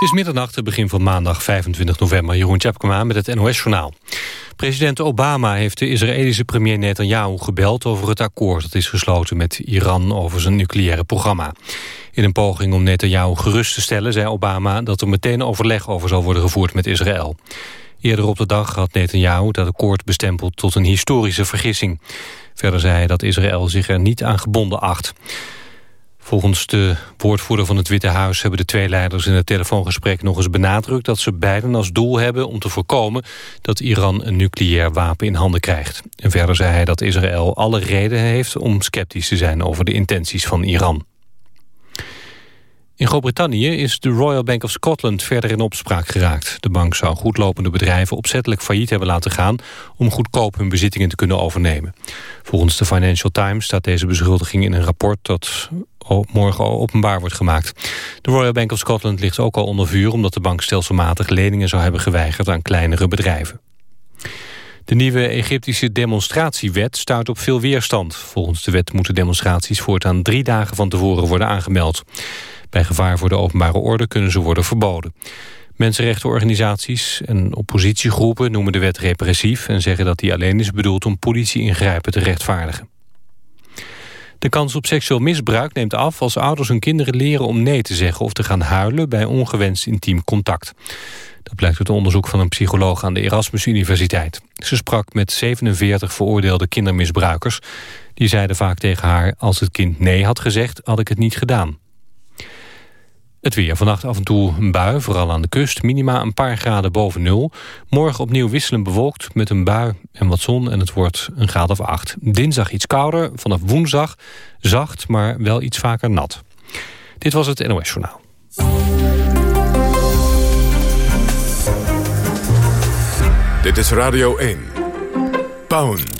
Het is middernacht, het begin van maandag 25 november. Jeroen Tjepkema met het NOS-journaal. President Obama heeft de Israëlische premier Netanyahu gebeld... over het akkoord dat is gesloten met Iran over zijn nucleaire programma. In een poging om Netanyahu gerust te stellen... zei Obama dat er meteen overleg over zal worden gevoerd met Israël. Eerder op de dag had Netanyahu dat akkoord bestempeld tot een historische vergissing. Verder zei hij dat Israël zich er niet aan gebonden acht. Volgens de woordvoerder van het Witte Huis hebben de twee leiders in het telefoongesprek nog eens benadrukt dat ze beiden als doel hebben om te voorkomen dat Iran een nucleair wapen in handen krijgt. En verder zei hij dat Israël alle reden heeft om sceptisch te zijn over de intenties van Iran. In Groot-Brittannië is de Royal Bank of Scotland verder in opspraak geraakt. De bank zou goedlopende bedrijven opzettelijk failliet hebben laten gaan... om goedkoop hun bezittingen te kunnen overnemen. Volgens de Financial Times staat deze beschuldiging in een rapport... dat morgen openbaar wordt gemaakt. De Royal Bank of Scotland ligt ook al onder vuur... omdat de bank stelselmatig leningen zou hebben geweigerd aan kleinere bedrijven. De nieuwe Egyptische demonstratiewet stuit op veel weerstand. Volgens de wet moeten demonstraties voortaan drie dagen van tevoren worden aangemeld. Bij gevaar voor de openbare orde kunnen ze worden verboden. Mensenrechtenorganisaties en oppositiegroepen noemen de wet repressief... en zeggen dat die alleen is bedoeld om politie-ingrijpen te rechtvaardigen. De kans op seksueel misbruik neemt af als ouders hun kinderen leren om nee te zeggen... of te gaan huilen bij ongewenst intiem contact. Dat blijkt uit onderzoek van een psycholoog aan de Erasmus Universiteit. Ze sprak met 47 veroordeelde kindermisbruikers. Die zeiden vaak tegen haar, als het kind nee had gezegd, had ik het niet gedaan. Het weer. Vannacht af en toe een bui, vooral aan de kust. Minima een paar graden boven nul. Morgen opnieuw wisselend bewolkt met een bui en wat zon. En het wordt een graad of acht. Dinsdag iets kouder. Vanaf woensdag zacht, maar wel iets vaker nat. Dit was het NOS Journaal. Dit is Radio 1. Pound.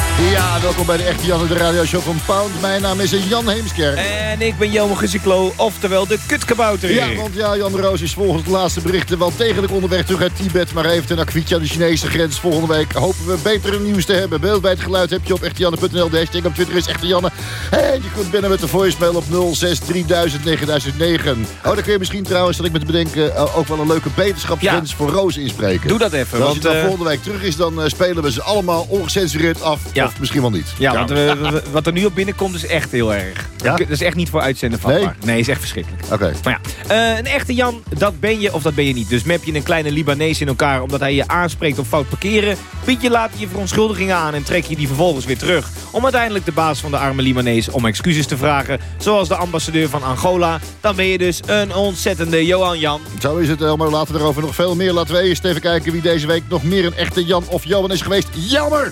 Ja, welkom bij de Echte Jan de radioshow van Pound. Mijn naam is Jan Heemskerk. En ik ben Jelmer Geziklo, oftewel de kutkabouter. Ja, want ja, Jan Roos is volgens de laatste berichten wel degelijk onderweg terug uit Tibet. Maar heeft een akfietje aan de Chinese grens. Volgende week hopen we betere nieuws te hebben. Beeld bij het geluid heb je op echtejanne.nl. De hashtag op Twitter is Echte Janne. En je kunt binnen met de voicemail op 06 3000 9009. Oh, dan kun je misschien trouwens, dat ik met bedenken, uh, ook wel een leuke beterschapswens ja. voor Roos inspreken. Doe dat even. als want, je dan uh, volgende week terug is, dan uh, spelen we ze allemaal ongecensureerd af. Ja. Of misschien wel niet. Ja, want we, wat er nu op binnenkomt is echt heel erg. Ja? Dat is echt niet voor uitzenden van Nee? Nee, is echt verschrikkelijk. Oké. Maar ja, uh, een echte Jan, dat ben je of dat ben je niet. Dus map je een kleine Libanees in elkaar omdat hij je aanspreekt op fout parkeren. Bied je later je verontschuldigingen aan en trek je die vervolgens weer terug. Om uiteindelijk de baas van de arme Libanees om excuses te vragen. Zoals de ambassadeur van Angola. Dan ben je dus een ontzettende Johan Jan. Zo is het, Elmer. Laten we erover nog veel meer. Laten we eerst even kijken wie deze week nog meer een echte Jan of Johan is geweest. Jammer!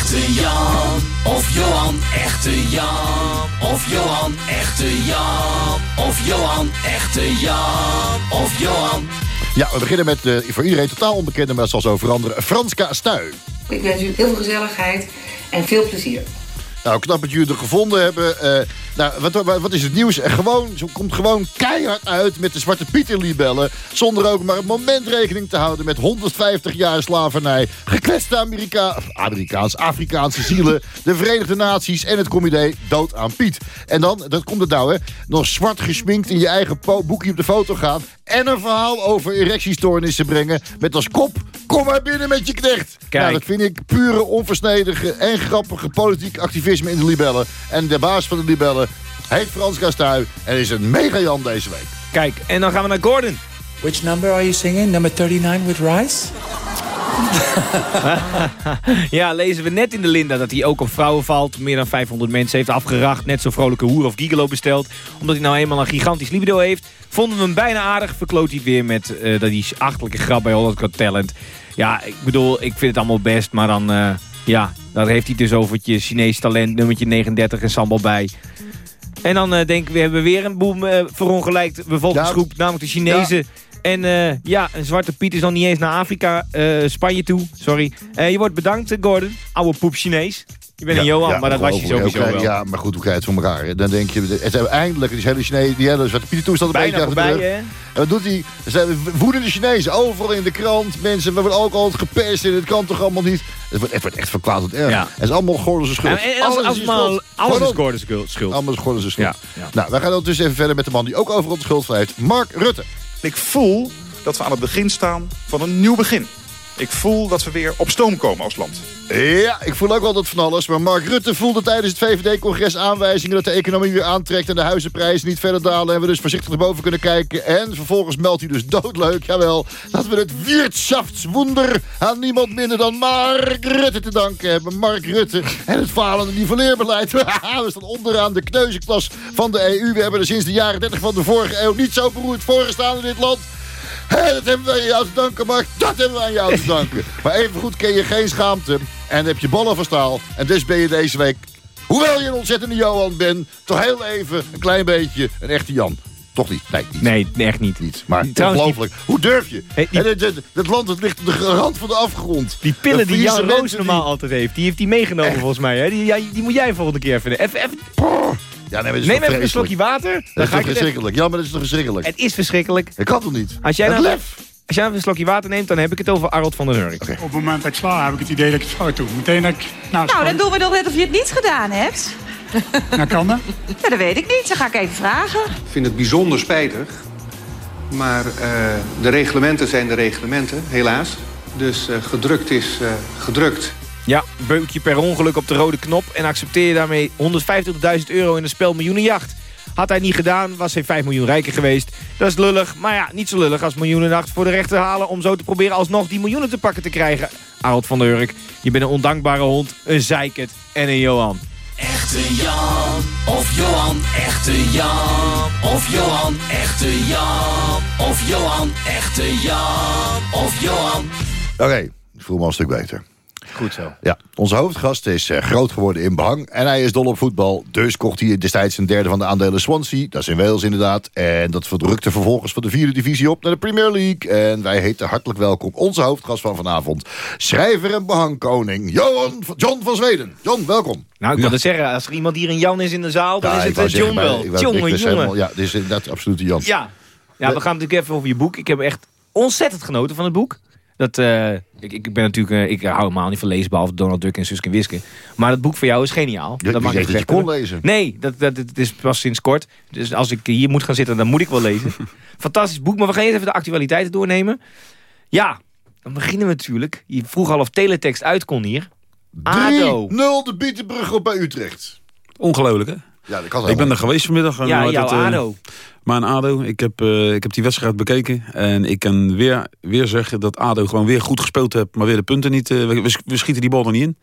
Echte Jan of Johan, echte Jan of Johan, echte Jan of Johan, echte Jan of Johan. Ja, we beginnen met uh, voor iedereen totaal onbekende, maar zal zo veranderen. Franska Stuy. Ik wens u heel veel gezelligheid en veel plezier. Nou, knap dat jullie er gevonden hebben. Uh, nou, wat, wat, is het nieuws? Er gewoon, ze komt gewoon keihard uit met de Zwarte Pieter-libellen... zonder ook maar een moment rekening te houden met 150 jaar slavernij... gekwetste Amerika Amerikaans, Afrikaanse zielen... de Verenigde Naties en het comité Dood aan Piet. En dan, dat komt het nou, hè, nog zwart gesminkt in je eigen boekje op de foto gaan... en een verhaal over erectiestoornissen brengen... met als kop, kom maar binnen met je knecht. Kijk. Nou, dat vind ik pure, onversnedige en grappige politiek activisme in de libellen. En de baas van de libellen heet Frans Gastuy en is een mega Jan deze week. Kijk, en dan gaan we naar Gordon. Which number are you singing? Number 39 with Rice? ja, lezen we net in de Linda dat hij ook op vrouwen valt. Meer dan 500 mensen heeft afgeracht. Net zo'n vrolijke hoer of gigolo besteld. Omdat hij nou eenmaal een gigantisch libido heeft. Vonden we hem bijna aardig. Verkloot hij weer met uh, dat die achterlijke grap bij Holland Got Talent. Ja, ik bedoel, ik vind het allemaal best. Maar dan, uh, ja, daar heeft hij dus over het Chinees talent. Nummertje 39 en sambal bij. En dan uh, denken we, hebben we weer een boem verongelijkt bevolkingsgroep. Ja. Namelijk de Chinezen. Ja. En uh, ja, een zwarte Piet is dan niet eens naar Afrika, Spanje toe. Sorry. je wordt bedankt, Gordon. Oude poep Chinees. Je bent een Johan, Ja, maar dat was je sowieso krijg- wel. Ja, maar goed, hoe krijg je het voor elkaar? hè? Dan denk je, het hebben eindelijk, die hele Chinees, die hele Zwarte Pieter toestand een beetje achter de voorbij, rug. hè? En wat doet hij? Er zijn woedende Chinezen, overal in de krant. Mensen, we worden ook altijd gepest en het kan toch allemaal niet. Het wordt, het wordt echt verkwaardend erg. Ja. Het is allemaal Gordonse schuld. En, en als, als is het je maar schuld. alles is Gordon. Gordon's schuld-. Allemaal is Gordonse schuld. Ja, ja. Nou, wij gaan ondertussen even verder met de man die ook overal de schuld van heeft. Mark Rutte. Ik voel dat we aan het begin staan van een nieuw begin. Ik voel dat we weer op stoom komen als land. Ja, ik voel ook dat van alles. Maar Mark Rutte voelde tijdens het VVD-congres aanwijzingen... dat de economie weer aantrekt en de huizenprijzen niet verder dalen... en we dus voorzichtig naar boven kunnen kijken. En vervolgens meldt hij dus doodleuk, jawel... dat we het Wirtschaftswunder aan niemand minder dan Mark Rutte te danken hebben. Mark Rutte en het falende niveleerbeleid. we staan onderaan de kneuzenklas van de EU. We hebben er sinds de jaren 30 van de vorige eeuw niet zo beroerd voorgestaan in dit land... Hé, dat hebben we aan jou te danken, Mark. Dat hebben we aan jou te danken. maar evengoed ken je geen schaamte. En heb je ballen van staal. En dus ben je deze week, hoewel je een ontzettende Johan bent... toch heel even een klein beetje een echte Jan. Toch niet? Nee, niet. Nee, echt niet. Niet. Maar ongelooflijk. Hoe durf je? Hey, die- het, het, het land het ligt op de rand van de afgrond. Die pillen die Jan Roos die- normaal altijd heeft, die heeft hij meegenomen volgens mij. Hè? Die, ja, die moet jij volgende keer even... even, even Ja, nee, maar neem even een slokje water. Dat is ga toch ik verschrikkelijk? Ja, maar dat is toch verschrikkelijk? Het is verschrikkelijk. Dat kan toch niet? Als jij het nou- lef. Als jij even een slokje water neemt, dan heb ik het over Arnold van der Hurk. Op het moment dat ik sla, heb ik het idee dat ik het fout doe. Meteen dat ik Nou, dan doen we toch net of je het niet gedaan hebt. Nou, kan dat? Ja, dat weet ik niet. Dan ga ik even vragen. Ik vind het bijzonder spijtig. Maar eh, de reglementen zijn de reglementen, helaas. Dus eh, gedrukt is eh, gedrukt. Ja, beuk je per ongeluk op de rode knop en accepteer je daarmee 150.000 euro in een spel miljoenenjacht. Had hij niet gedaan, was hij 5 miljoen rijker geweest. Dat is lullig, maar ja, niet zo lullig als miljoenenjacht voor de rechter halen... om zo te proberen alsnog die miljoenen te pakken te krijgen. Arnold van der Hurk, je bent een ondankbare hond, een zeikert en een Johan. Echte Jan of Johan, echte Jan of Johan, echte Jan of Johan, echte Jan of Johan. Oké, ik voel me al een stuk beter. Goed zo. Ja, onze hoofdgast is eh, groot geworden in behang. En hij is dol op voetbal. Dus kocht hij destijds een derde van de aandelen Swansea. Dat is in Wales inderdaad. En dat verdrukte vervolgens van de vierde divisie op naar de Premier League. En wij heten hartelijk welkom onze hoofdgast van vanavond. Schrijver en behangkoning. Johan, John van Zweden. John, welkom. Nou, ik wilde zeggen, als er iemand hier een Jan is in de zaal, dan Ja, is het eh, John wel. Jongen, jongen. Ja, dit is inderdaad absoluut de Jan. Ja. ja, we gaan natuurlijk even over je boek. Ik heb echt ontzettend genoten van het boek. Dat, eh, ik, ik ben natuurlijk, eh, ik hou helemaal niet van lezen, behalve Donald Duck en Suske Wiske. Maar het boek voor jou is geniaal. Je, dat mag ik dat je kon lezen. Nee, dat, dat, het is pas sinds kort. Dus als ik hier moet gaan zitten, dan moet ik wel lezen. Fantastisch boek, maar we gaan eerst even de actualiteiten doornemen. Ja, dan beginnen we natuurlijk. Je vroeg al of teletext uit kon hier. 3-0 ADO. de Bietenbrug op bij Utrecht. Ongelooflijk, hè? Ja, dat kan Ik ben er geweest vanmiddag. en Ja, jouw heet het, eh, ADO. Mijn ADO. Ik heb, eh, ik heb die wedstrijd bekeken. En ik kan weer, weer zeggen dat ADO gewoon weer goed gespeeld heeft. Maar weer de punten niet. eh, we, we schieten die bal er niet in.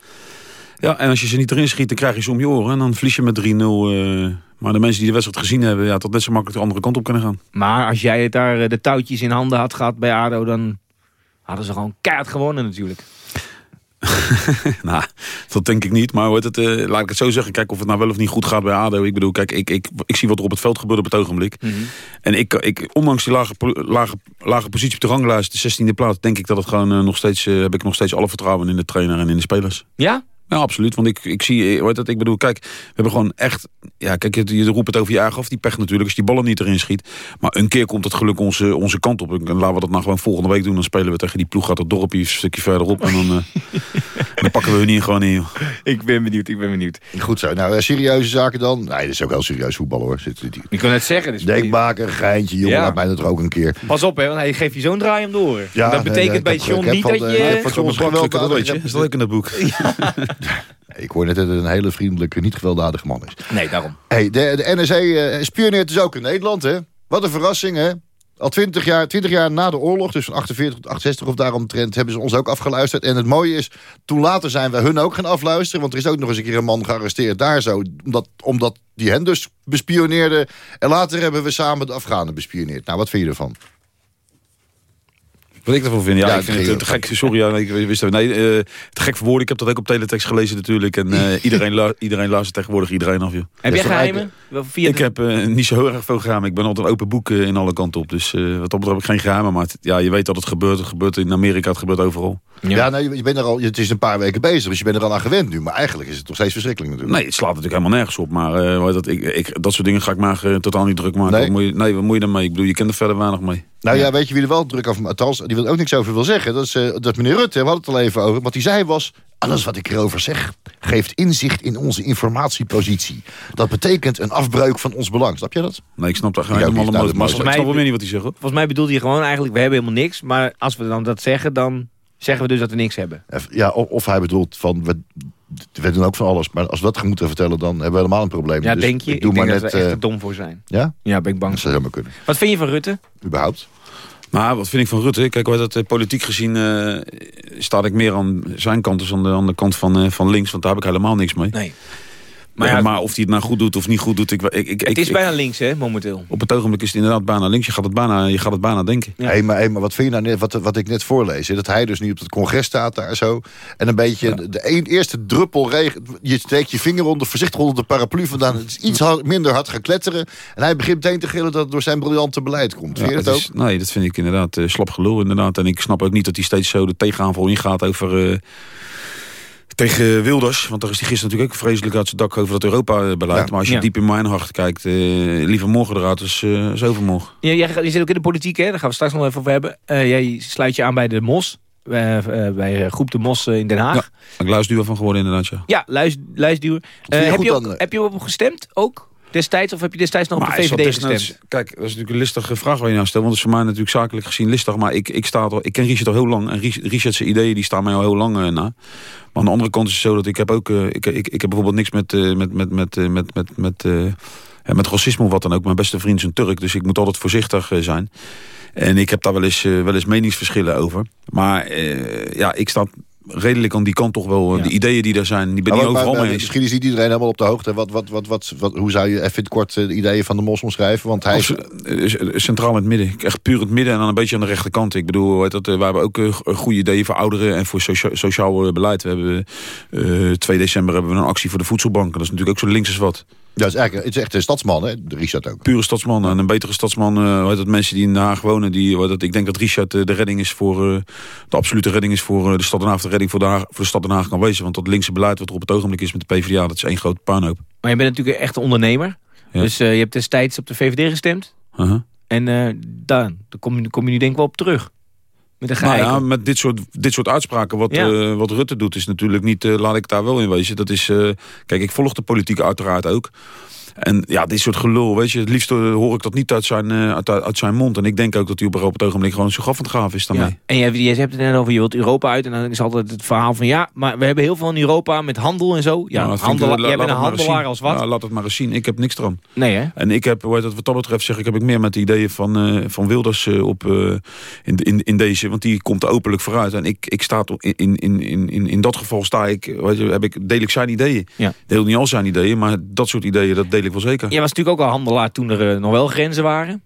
Ja, en als je ze niet erin schiet, dan krijg je ze om je oren. En dan verlies je met 3-0. eh, maar de mensen die de wedstrijd gezien hebben, ja, tot net zo makkelijk de andere kant op kunnen gaan. Maar als jij het daar eh, de touwtjes in handen had gehad bij ADO, dan hadden ze gewoon keihard gewonnen natuurlijk. nou, dat denk ik niet. Maar het, eh, laat ik het zo zeggen. Kijk of het nou wel of niet goed gaat bij ADO. Ik bedoel, kijk, ik, ik, ik zie wat er op het veld gebeurt op het ogenblik. En ik, ik, ondanks die lage, lage, lage positie op de ranglijst, de 16e plaats, denk ik dat het gewoon eh, nog steeds, eh, heb ik nog steeds alle vertrouwen in de trainer en in de spelers. Ja? Ja, absoluut. Want ik, ik zie, eh, hoe heet het, ik bedoel, kijk, we hebben gewoon echt, ja, kijk, je, je roept het over je eigen af, die pech natuurlijk, als die ballen niet erin schiet. Maar een keer komt het geluk onze, onze kant op. En laten we dat nou gewoon volgende week doen. Dan spelen we tegen die ploeg, gaat het dorpje een stukje verderop. En dan, eh, dan pakken we hun hier gewoon in. Ik ben benieuwd, ik ben benieuwd. Goed zo. Nou, eh, serieuze zaken dan? Nee, dat is ook wel serieus voetbal hoor. Ik kan net zeggen. Dus Denkmaker, geintje, jongen, Ja. laat mij dat er ook een keer. Pas op, hè, want hij geeft je zo'n draai om de oren. Ja, dat betekent nee, bij John niet van dat je... van wel dat Is dat leuk in dat boek? Ik hoor net dat het een hele vriendelijke, niet gewelddadige man is. Nee, daarom. Hey, de, de eh, spioneert dus ook in Nederland, hè? Wat een verrassing, hè? Al 20 jaar, 20 jaar na de oorlog, dus van 48 tot 68 of daaromtrent, hebben ze ons ook afgeluisterd. En het mooie is, toen later zijn we hun ook gaan afluisteren. Want er is ook nog eens een keer een man gearresteerd daar zo. Omdat, omdat die hen dus bespioneerde. En later hebben we samen de Afghanen bespioneerd. Nou, wat vind je ervan? Wat ik ervan vind, ja, Ja, ik vind dat het te gek. Sorry, ja, ik wist het. Nee, eh, te gek voor woorden. Ik heb dat ook op teletext gelezen natuurlijk. En eh, iedereen, lu- iedereen luistert tegenwoordig iedereen af, joh. Heb jij geheimen? Wel Via Ik de- heb eh, niet zo heel erg veel geheimen. Ik ben altijd een open boek in alle kanten op. Dus eh, wat dat betreft heb ik geen geheimen. Maar het- ja, je weet dat het gebeurt. Het gebeurt in Amerika, het gebeurt overal. Ja, nou, je, je bent er al, het is een paar weken bezig, dus je bent er al aan gewend nu. Maar eigenlijk is het nog steeds verschrikkelijk natuurlijk. Nee, het slaat natuurlijk helemaal nergens op. Maar eh, dat, ik, ik, dat soort dingen ga ik maar totaal niet druk maken. Nee? Wat moet je, nee, wat moet je daarmee? Ik bedoel, je kent er verder weinig mee. Nou ja, weet je wie er wel druk over... Althans, die wil ook niks over wil zeggen. Dat is, eh, dat is meneer Rutte, we hadden het al even over. Wat hij zei was... Alles wat ik erover zeg, geeft inzicht in onze informatiepositie. Dat betekent een afbreuk van ons belang. Snap je dat? Nee, ik snap dat helemaal niet. Nou, Maar dat ik snap wel meer niet wat hij zegt. hoor. Volgens mij bedoelde je gewoon eigenlijk, we hebben helemaal niks. Maar als we dan dat zeggen, dan zeggen we dus dat we niks hebben. Ja, of, of hij bedoelt van... We, we doen ook van alles. Maar als we dat moeten vertellen, dan hebben we helemaal een probleem. Ja, Dus denk je? Ik Ik, doe denk maar dat net... we echt eh, te dom voor zijn. ja? Ja, ben ik bang Dat zou helemaal kunnen. Wat vind je van Rutte? Überhaupt. Maar wat vind ik van Rutte? Kijk, wat dat, eh, politiek gezien eh, sta ik meer aan zijn kant... dus aan de, aan de kant van, eh, van links. Want daar heb ik helemaal niks mee. Nee. Maar, Maar ja, maar of hij het nou goed doet of niet goed doet... Ik, ik, ik, Het is ik- bijna links, hè, momenteel. op het ogenblik is het inderdaad bijna links. Je gaat het bijna, je gaat het bijna denken. Ja. Hey, maar, hey, maar wat vind je nou net, wat, wat ik net voorlees? hè? Dat hij dus nu op het congres staat daar zo. En een beetje de, de een, eerste druppel regen. Je steekt je vinger onder, voorzichtig onder de paraplu vandaan. Het is iets hard- minder hard gaan kletteren. En hij begint meteen te gillen dat het door zijn briljante beleid komt. Vind je dat ook? is- nee, dat vind ik inderdaad eh, slap gelul inderdaad. En ik snap ook niet dat hij steeds zo de tegenaanval ingaat over... eh, tegen Wilders, want daar is hij gisteren natuurlijk ook vreselijk uit zijn dak over dat Europa-beleid. Ja. Maar als je Ja. diep in mijn hart kijkt, eh, liever morgen eruit eh, als overmorgen. Ja, jij, je zit ook in de politiek, hè? Daar gaan we straks nog even over hebben. Eh, jij sluit je aan bij de MOS. eh, eh, bij Groep de Mos in Den Haag. Ja. Ik luister van geworden inderdaad, ja. Ja, luis, luisduwer. heb, je ook, heb je op hem gestemd ook destijds? Of heb je destijds nog op de VVD gestemd? Kijk, dat is natuurlijk een listige vraag waar je nou stelt. Want het is voor mij natuurlijk zakelijk gezien listig. Maar ik, ik, sta al, ik ken Richard al heel lang. En Richard's ideeën die staan mij al heel lang eh, na. Maar aan de andere kant is het zo dat ik heb ook... eh, ik, ik, ik heb bijvoorbeeld niks met, eh, met, met, met, met, met, met, ja, met racisme of wat dan ook. Mijn beste vriend is een Turk. Dus ik moet altijd voorzichtig zijn. En ik heb daar wel eens, wel eens meningsverschillen over. Maar ja, ik sta redelijk aan die kant toch wel. eh, Ja. De ideeën die daar zijn, die ben ik niet maar- overal maar mee eens. Misschien is niet iedereen helemaal op de hoogte. Wat, wat, wat, wat, wat, hoe zou je even in het kort eh, de ideeën van de mos omschrijven? Want hij Als, is, eh, centraal in het midden. Echt puur in het midden en dan een beetje aan de rechterkant. Ik bedoel, dat, we hebben ook goede ideeën voor ouderen en voor socia- sociaal beleid. We hebben eh 2 december hebben we een actie voor de voedselbanken. Dat is natuurlijk ook zo links als wat. Ja, het is eigenlijk het is echt een stadsman, hè? De Richard ook. Pure stadsman en een betere stadsman. eh hoe heet dat, mensen die in Den Haag wonen. Die, dat, ik denk dat Richard eh, de redding is voor eh, de absolute redding is voor eh, de stad Den Haag. De redding voor de, Haag- voor de stad Den Haag kan wezen. Want dat linkse beleid wat er op het ogenblik is met de PvdA, dat is één grote puinhoop. Maar je bent natuurlijk echt een ondernemer. Ja. Dus eh, je hebt destijds op de VVD gestemd. Uh-huh. En eh dan, dan kom, je, kom je nu denk ik wel op terug. Met Nou ja, met dit soort, dit soort uitspraken, wat, Ja. eh, wat Rutte doet, is natuurlijk niet, eh, laat ik daar wel in wezen. Dat is, eh, kijk, ik volg de politiek uiteraard ook. En ja, dit soort gelul, weet je, het liefst eh, hoor ik dat niet uit zijn, eh, uit, uit zijn mond. En ik denk ook dat hij op, op het ogenblik gewoon zo gaf aan het gaven is daarmee. Ja. En je, je hebt het net over, je wilt Europa uit. En dan is altijd het verhaal van, ja, maar we hebben heel veel in Europa met handel en zo. Ja, Nou, vind ik, eh, jij bent een handelaar als wat? Ja, laat het maar eens zien. Ik heb niks eraan. Nee, hè? En ik heb, wat dat betreft, zeg ik, heb ik meer met de ideeën van, van Wilders op, in, in, in deze. Want die komt openlijk vooruit. En ik, ik sta in, in, in, in, in dat geval sta ik, weet je, heb ik, deel ik zijn ideeën. Ja. Deel niet al zijn ideeën, maar dat soort ideeën, dat deel ik wel zeker. Jij was natuurlijk ook al handelaar toen er eh, nog wel grenzen waren.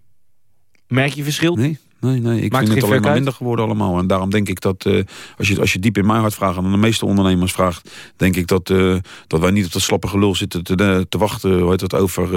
Merk je verschil? Nee, nee, nee. Ik Maakt vind het alleen maar minder geworden allemaal. En daarom denk ik dat, eh, als, je, als je diep in mijn hart vraagt... en aan de meeste ondernemers vraagt... denk ik dat, eh, dat wij niet op dat slappe gelul zitten te, te wachten... Hoe heet dat, over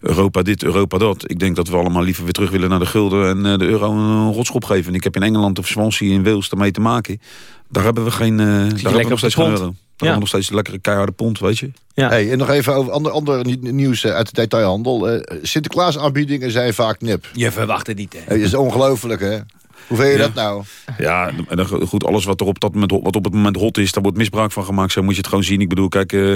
Europa dit, Europa dat. Ik denk dat we allemaal liever weer terug willen naar de gulden... en de euro een rotschop geven. En ik heb in Engeland of Swansea in Wales ermee te maken. Daar hebben we geen... daar hebben we nog steeds geen euro. Ja. nog steeds een lekkere keiharde pond, weet je. Ja. Hey, en nog even over ander, ander ni- nieuws eh, uit de detailhandel. Eh, Sinterklaas aanbiedingen zijn vaak nep. Je verwacht het niet, hè? Dat is ongelooflijk, hè? Hoe vind je Ja. dat nou? Ja, en dan, goed, alles wat er op, dat moment, wat op het moment hot is, daar wordt misbruik van gemaakt. Zo moet je het gewoon zien. Ik bedoel, kijk, eh,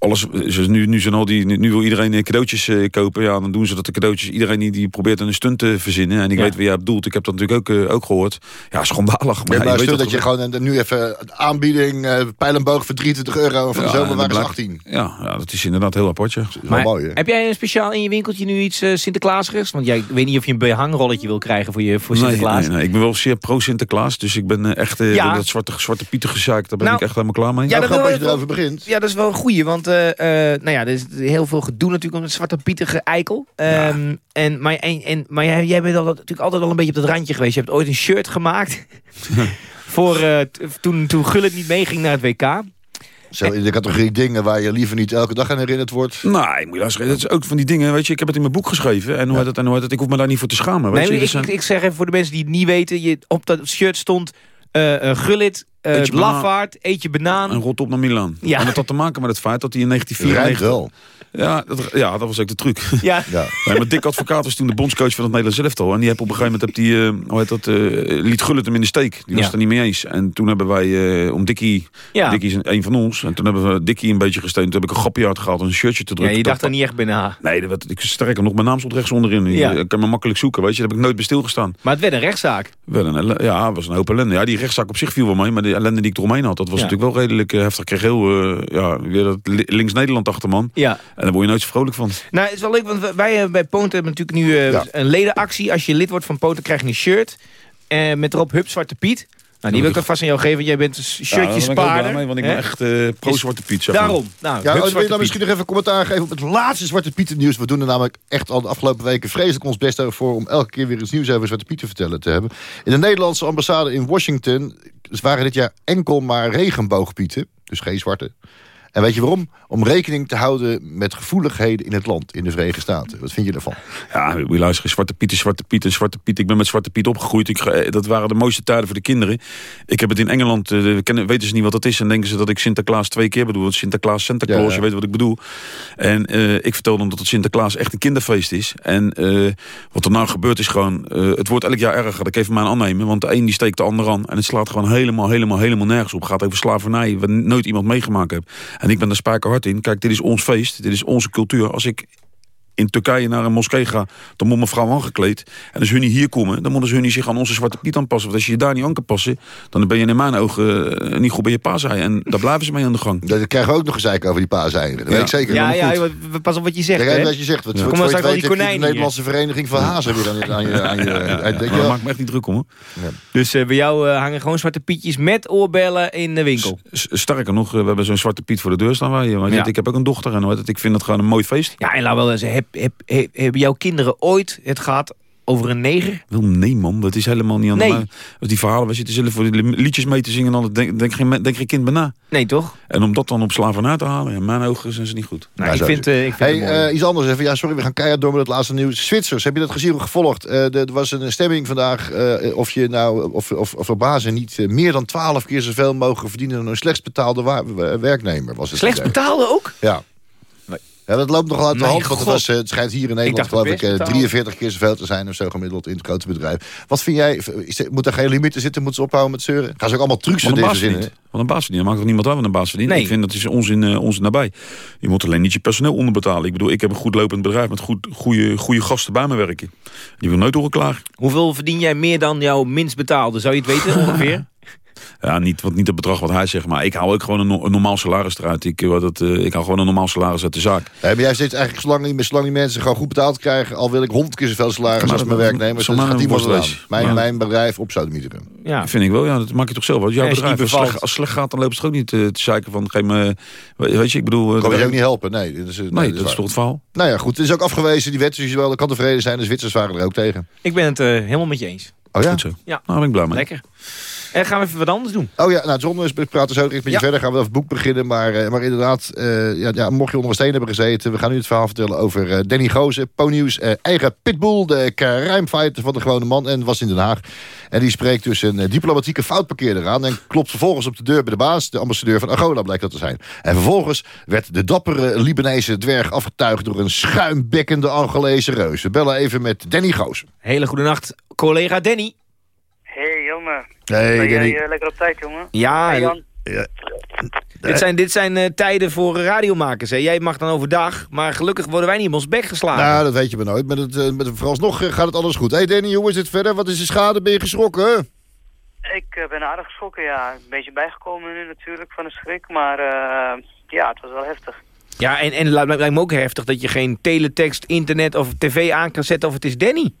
alles, zoals nu, nu, zijn al die, nu, wil iedereen eh, cadeautjes eh, kopen. Ja, dan doen ze dat de cadeautjes. Iedereen die, die probeert een stunt te verzinnen. En ik Ja. weet wie jij bedoelt. Ik heb dat natuurlijk ook, eh, ook gehoord. Ja, schandalig. Maar, Ja, ja, maar je weet wat dat je gewoon eh, nu even een aanbieding, eh pijlenboog voor 23 euro... van de Ja, zomer en waren ze dan 18. Ja, ja, dat is inderdaad heel apart, ja. Dat is wel Maar mooi, hè? heb jij een speciaal in je winkeltje nu iets uh, Sinterklaaserigs? Want jij ik weet niet of je een behangrolletje wil krijgen voor, je, voor Sinterklaas. nee, nee, ik ben wel zeer pro-Sinterklaas. Dus ik ben eh, echt... eh, Ja. dat zwarte, zwarte pieten gezeik, daar ben Nou, ik echt helemaal klaar mee. Ja, nou, dat wil als je erover begint. Ja, dat is wel een goeie, want eh, eh, nou ja, er is heel veel gedoe natuurlijk om het Zwarte Pietige eikel. Ehm, en, maar en, en, maar jij, jij bent al, natuurlijk altijd al een beetje op dat randje geweest. Je hebt ooit een shirt gemaakt voor eh, t- toen, toen Gullit niet meeging naar het WK. Zo in de categorie dingen waar je liever niet elke dag aan herinnerd wordt. Nee, moet je luisteren. Dat is ook van die dingen, weet je. Ik heb het in mijn boek geschreven. En hoe heet het, en hoe heet het, ik hoef me daar niet voor te schamen. Weet Nee, je. Dat ik, zijn- ik zeg even voor de mensen die het niet weten. Je, op dat shirt stond eh eh, Gullit, eh Eet je banaan. Lafaard, eet je banaan. En rot op naar Milaan. Ja. En dat had te maken met het feit dat hij in Rijmt 1994... wel. Ja dat, ja, dat was ook de truc. Ja. Ja. Nee, maar Dick Advocaat was toen de bondscoach van het Nederlands elftal. En die heb op een gegeven moment, heb die, eh, hoe heet dat, eh, liet Gullit hem in de steek. Die was Ja. het er niet mee eens. En toen hebben wij, eh, om Dickie, Ja. Dickie is een, een van ons. En toen hebben we Dickie een beetje gesteund. Toen heb ik een grapje uitgehaald en een shirtje te Ja, drukken. je Dat- dacht er niet echt bij na. Nee, dat, werd- ik sterker nog, mijn naam stond rechts onderin. Ja. Ik kan me makkelijk zoeken, weet je. Daar heb ik nooit bij stilgestaan. Maar het werd een rechtszaak. Wel een, ja, het was een hoop ellende. Ja, die rechtszaak op zich viel wel mee, maar de ellende die ik eromheen had, dat was Ja. natuurlijk wel redelijk eh, heftig. Ik kreeg heel, eh, ja, weer dat li- links-Nederland achterman. Ja. En daar word je nooit zo vrolijk van. Nou, het is wel leuk, want wij- eh, bij Poont hebben natuurlijk nu Ja. een ledenactie. Als je lid wordt van Poont, krijg je een shirt. eh, met erop Hup Zwarte Piet. Nou, die wil ik toch vast aan jou geven, want jij bent een Ja, shirtje spaarder. mee, want ik ben echt eh pro-zwarte Piet. zeg maar. Daarom. Nou, Ja, Hup oh, wil je dan Piet. misschien nog even commentaar geven op het laatste Zwarte Pieten nieuws? We doen er namelijk echt al de afgelopen weken vreselijk ons best voor... om elke keer weer iets nieuws over Zwarte Piet te vertellen te hebben. In de Nederlandse ambassade in Washington waren dit jaar enkel maar regenboogpieten. Dus geen zwarte. En weet je waarom? Om rekening te houden met gevoeligheden in het land, in de Verenigde Staten. Wat vind je ervan? Ja, je luisteren. Zwarte Piet Zwarte Piet en Zwarte Piet. Ik ben met Zwarte Piet opgegroeid. Ik, eh, dat waren de mooiste tijden voor de kinderen. Ik heb het in Engeland, we kennen, weten ze niet wat dat is. En denken ze dat ik Sinterklaas twee keer bedoel. Want Sinterklaas, Santa Claus, ja. je weet wat ik bedoel. En eh, ik vertel dan dat het Sinterklaas echt een kinderfeest is. En wat er nou gebeurt is gewoon... het wordt elk jaar erger. Dat ik even mijn aannemen. Want de een die steekt de ander aan. En het slaat gewoon helemaal, helemaal, helemaal nergens op. Gaat over slavernij. Waar nooit iemand meegemaakt heb. En ik ben er spijkerhard in. Kijk, dit is ons feest. Dit is onze cultuur. Als ik in Turkije naar een moskee ga, dan moet mijn vrouw aangekleed. En als hun niet hier komen, dan moeten ze hun niet zich aan onze Zwarte Piet aanpassen. Want als je je daar niet aan kan passen, dan ben je in mijn ogen eh, niet goed bij je paasei. En daar blijven ze mee aan de gang. Daar krijgen we ook nog een zeik over die paaseieren. Dat Ja. weet ik zeker. Ja, ja, pas op wat je zegt. Kijk wat je zegt. Wat, Ja. voor- Kom maar al die je de konijnen Nederlandse Vereniging van Hazen weer aan je... Aan je, aan je, aan je- Maar daar maak ik me echt niet druk om. Hoor. Dus eh, bij jou eh, hangen gewoon zwarte pietjes met oorbellen in de winkel. S- Sterker nog, we hebben zo'n Zwarte Piet voor de deur staan. Wij, maar. Ik heb ook een dochter en ik vind dat gewoon een mooi feest. Ja, en laat wel eens, heb, heb, heb, hebben jouw kinderen ooit het gehad over een neger? Wel, nee man, dat is helemaal niet aan Nee. de. Als die verhalen, we zitten zelf voor die liedjes mee te zingen... dan denk, denk, geen, denk geen kind bij na. Nee, toch? En om dat dan op slaven uit te halen, in mijn ogen zijn ze niet goed. Nou, ik vind, eh, ik vind Hey, het mooi. eh, iets anders even. Ja, sorry, we gaan keihard door met het laatste nieuws. Zwitsers, heb je dat gezien of gevolgd? Eh, er was een stemming vandaag of je nou, of, of, of bazen niet meer dan twaalf keer zoveel mogen verdienen dan een slechts betaalde werknemer. Was het Slechts betaalde ook? Ja. Ja, dat loopt nogal uit de hand. Want het, was, eh, het schijnt hier in Nederland geloof ik eh, best betaalde. 43 keer zoveel te zijn of zo gemiddeld in het grote bedrijf. Wat vind jij? Is er- moet er geen limieten zitten? Moeten ze ophouden met zeuren? Gaan ze ook allemaal trucs baas verzinnen? verdient. Wat een baas verdient. Dan maakt toch niemand uit wat een baas verdient. Nee. Ik vind dat is onzin, eh onzin nabij. Je moet alleen niet je personeel onderbetalen. Ik bedoel, ik heb een goed lopend bedrijf met goed, goede, goede gasten bij me werken. Die wil nooit doorklagen. Hoeveel verdien jij meer dan jouw minst betaalde? Zou je het weten ongeveer? Ja, niet, wat, niet het bedrag wat hij zegt, maar ik haal ook gewoon een, no- een normaal salaris eruit. Ik, eh, wat het, eh, ik haal gewoon een normaal salaris uit de zaak. Ja, maar jij zit eigenlijk zolang die, zolang die mensen gewoon goed betaald krijgen... al wil ik honderd keer zoveel salaris Maar als dat- mijn werknemers... maar gaat worden aan. Mijn, Maar- mijn bedrijf op Zuidmieteren. Ja. Vind ik wel, ja, dat maak je toch zelf. Als jouw Ja, bedrijf, als, slecht, als slecht gaat, dan lopen ze toch ook niet eh, te zeiken van... Geef me, weet je, ik bedoel... Kan je dat- ook niet helpen, nee. Dat is, nee, Nee, dat is toch het verhaal? Nou ja, goed. Het is ook afgewezen, die wet. Dus je wel, dat kan tevreden zijn. De Zwitsers waren er ook tegen. Ik ben het helemaal met je eens. Oh ja? Goed zo. Ja. Nou, daar ben ik blij mee. Lekker. En gaan we even wat anders doen. Oh ja, nou John, we praten zo direct met je Ja. verder. Gaan we over het boek beginnen. Maar, eh, maar inderdaad, eh, ja, ja, mocht je onder een steen hebben gezeten... we gaan nu het verhaal vertellen over eh, Danny Gozen. Ponius, eh, eigen pitbull, de crime-fighter van de gewone man. En was in Den Haag. En die spreekt dus een diplomatieke foutparkeerder aan... en klopt vervolgens op de deur bij de baas. De ambassadeur van Angola blijkt dat te zijn. En vervolgens werd de dappere Libanese dwerg afgetuigd... door een schuimbekkende Angolese reus. We bellen even met Danny Gozen. Hele goede nacht, collega Danny. Jongen. Ben Danny. jij lekker op tijd jongen? Ja, Hey, Jan. Dit zijn, dit zijn eh, tijden voor radiomakers. Hè. Jij mag dan overdag, maar gelukkig worden wij niet op ons bek geslagen. Nou, dat weet je maar nooit. Met het, eh, met het, vooralsnog eh, gaat het alles goed. Hey Danny, hoe is het verder? Wat is de schade? Ben je geschrokken? Ik ben aardig geschrokken, ja. Een beetje bijgekomen nu natuurlijk van de schrik, maar eh, ja, het was wel heftig. Ja, en, en het lijkt me ook heftig dat je geen teletext, internet of tv aan kan zetten of het is Danny.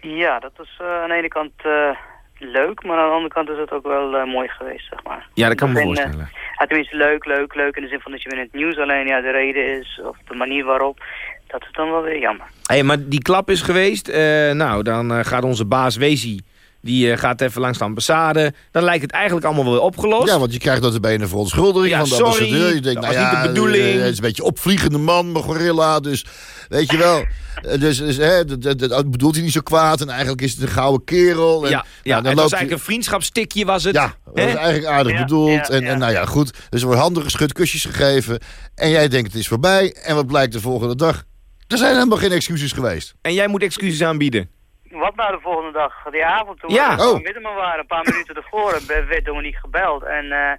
Ja, dat is eh, aan de ene kant eh, leuk, maar aan de andere kant is het ook wel eh, mooi geweest, zeg maar. Ja, dat kan me En, eh, voorstellen. ja, tenminste, leuk, leuk, leuk in de zin van dat je in het nieuws alleen ja, de reden is, of de manier waarop, dat is dan wel weer jammer. Hé, maar die klap is geweest. Eh, nou, dan gaat onze baas Wezi... Die eh, gaat even langs de ambassade. Dan lijkt het eigenlijk allemaal wel opgelost. Ja, want je krijgt dat er bene verontschuldiging Ja, van de sorry, ambassadeur. Je denkt, dat nou was ja, niet de bedoeling. eh, Het is een beetje opvliegende man, mijn gorilla. Dus weet je wel. Eh, Dus, dus hè, dat, dat, dat bedoelt hij niet zo kwaad. En eigenlijk is het een gouden kerel. En, ja, ja nou, dan het was eigenlijk een vriendschapstikje was het. Ja, dat was eigenlijk aardig Ja, bedoeld. ja, en, ja. en nou ja, goed. Dus er wordt handen geschud, kusjes gegeven. En jij denkt het is voorbij. En wat blijkt de volgende dag? Er zijn helemaal geen excuses geweest. En jij moet excuses aanbieden. Wat nou de volgende dag? Die avond toen Ja. we Oh. in Widdeman waren, een paar minuten ervoor, werd Dominique gebeld. En eh,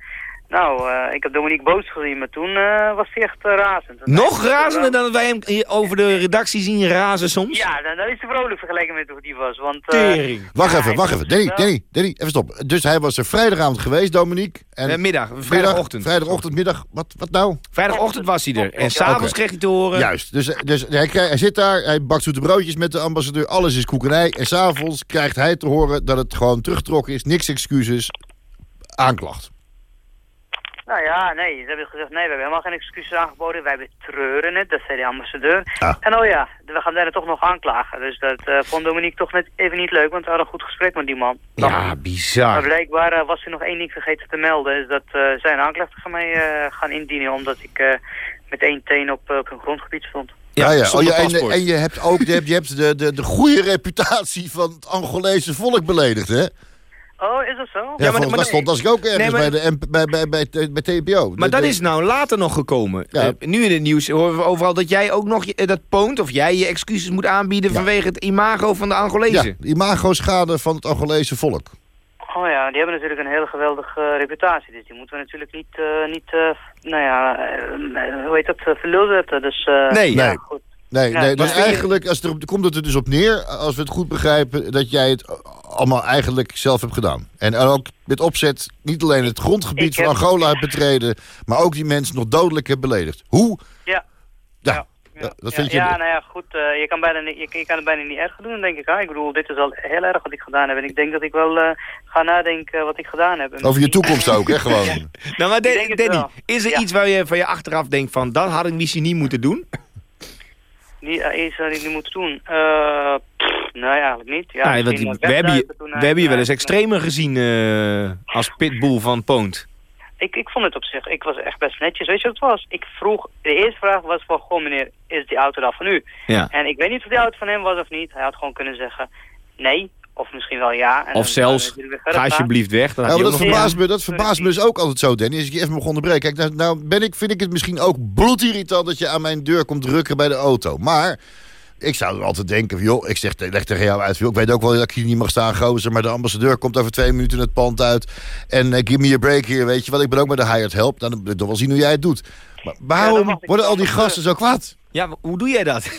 nou, eh, ik heb Dominique boos gezien, maar toen eh, was hij echt eh, razend. Nog razender dan dat wij hem hier over de redactie zien razen soms? Ja, dan, dan is hij vrolijk vergeleken met hoe die was. Want, eh, Tering. Wacht ja, even, wacht even. Danny, Danny, Danny, even stop. Dus hij was er vrijdagavond geweest, Dominique. En middag, vrijdagochtend. Vrijdagochtend, middag. Wat, wat nou? Vrijdagochtend was hij er. En s'avonds Oké. kreeg hij te horen... Juist. Dus, dus hij, zit daar, hij bakt zoete broodjes met de ambassadeur. Alles is koekenij. En s'avonds krijgt hij te horen dat het gewoon teruggetrokken is. Niks excuses. Aanklacht. Nou ja, nee, ze hebben gezegd, nee, we hebben helemaal geen excuses aangeboden. Wij betreuren het, dat zei de ambassadeur. Ah. En oh ja, we gaan daar toch nog aanklagen. Dus dat eh, vond Dominique toch net even niet leuk, want we hadden een goed gesprek met die man. Ja, Maar bizar. blijkbaar eh, was er nog één ding vergeten te melden. Is dat eh, zij een aanklacht van mij eh, gaan indienen, omdat ik eh, met één teen op, op hun grondgebied stond. Ja, ja. Oh, ja en, je hebt ook je hebt, je hebt de, de, de goede reputatie van het Angolese volk beledigd, hè? Oh, is dat zo? Ja, volgens- dat stond als ik ook ergens Nee, maar- bij, de, bij, bij, bij, bij TPO. Maar De- dat de- is nou later nog gekomen. Ja. Eh, nu in het nieuws horen we overal dat jij ook nog je- eh, dat poont... of jij je excuses moet aanbieden vanwege het imago van de ja, Angolezen. de imago-schade van het Angolese volk. Oh ja, die hebben natuurlijk een hele geweldige eh, reputatie. Dus die moeten we natuurlijk niet, eh, niet eh, nou ja, hoe heet dat, uh, verlullen. Dus, eh, Nee. ja, Nee. goed. Nee, Ja, nee dus eigenlijk als er, komt het er dus op neer, als we het goed begrijpen, dat jij het allemaal eigenlijk zelf hebt gedaan. En ook met opzet niet alleen het grondgebied van heb- Angola hebt betreden, maar ook die mensen nog dodelijk hebt beledigd. Hoe? Ja. Ja, ja, dat vind ja, je... ja, nou ja, goed. eh, je, kan bijna niet, je, je kan het bijna niet erger doen, denk ik. Hè? Ik bedoel, dit is al heel erg wat ik gedaan heb. En ik denk dat ik wel eh, ga nadenken wat ik gedaan heb. Over je toekomst ook, hè, gewoon. Nou, maar Danny, is er Ja. iets waar je van je achteraf denkt van... dat had ik misschien niet moeten doen? Niet uh, iets wat ik nu moet doen. Eh, pff, nee, eigenlijk niet. Ja, want eh, we hebben je, we hebben je wel eens eh, extremer gezien eh, als pitbull van Poont. Ik, ik vond het op zich, ik was echt best netjes. Weet je wat het was? Ik vroeg, de eerste vraag was van, goh meneer, is die auto dan van u? Ja. En ik weet niet of die auto van hem was of niet. Hij had gewoon kunnen zeggen nee, of misschien wel ja. En dan Of zelfs, ga alsjeblieft weg. Dan Ja, maar dat verbaast, me, dat verbaast me dus ook altijd zo, Danny. Als ik je even mag onderbreken. Kijk, nou, nou ben ik, vind ik het misschien ook bloedirritant dat je aan mijn deur komt drukken bij de auto. Maar ik zou altijd denken, joh, ik zeg, leg tegen jou uit. joh, Ik weet ook wel dat ik hier niet mag staan, gozer. Maar de ambassadeur komt over twee minuten het pand uit. En eh, give me a break hier, weet je wel. Ik ben ook bij de hired help. Dan, dan wel zien hoe jij het doet. Maar waarom worden al die gasten zo kwaad? Ja, hoe doe jij dat?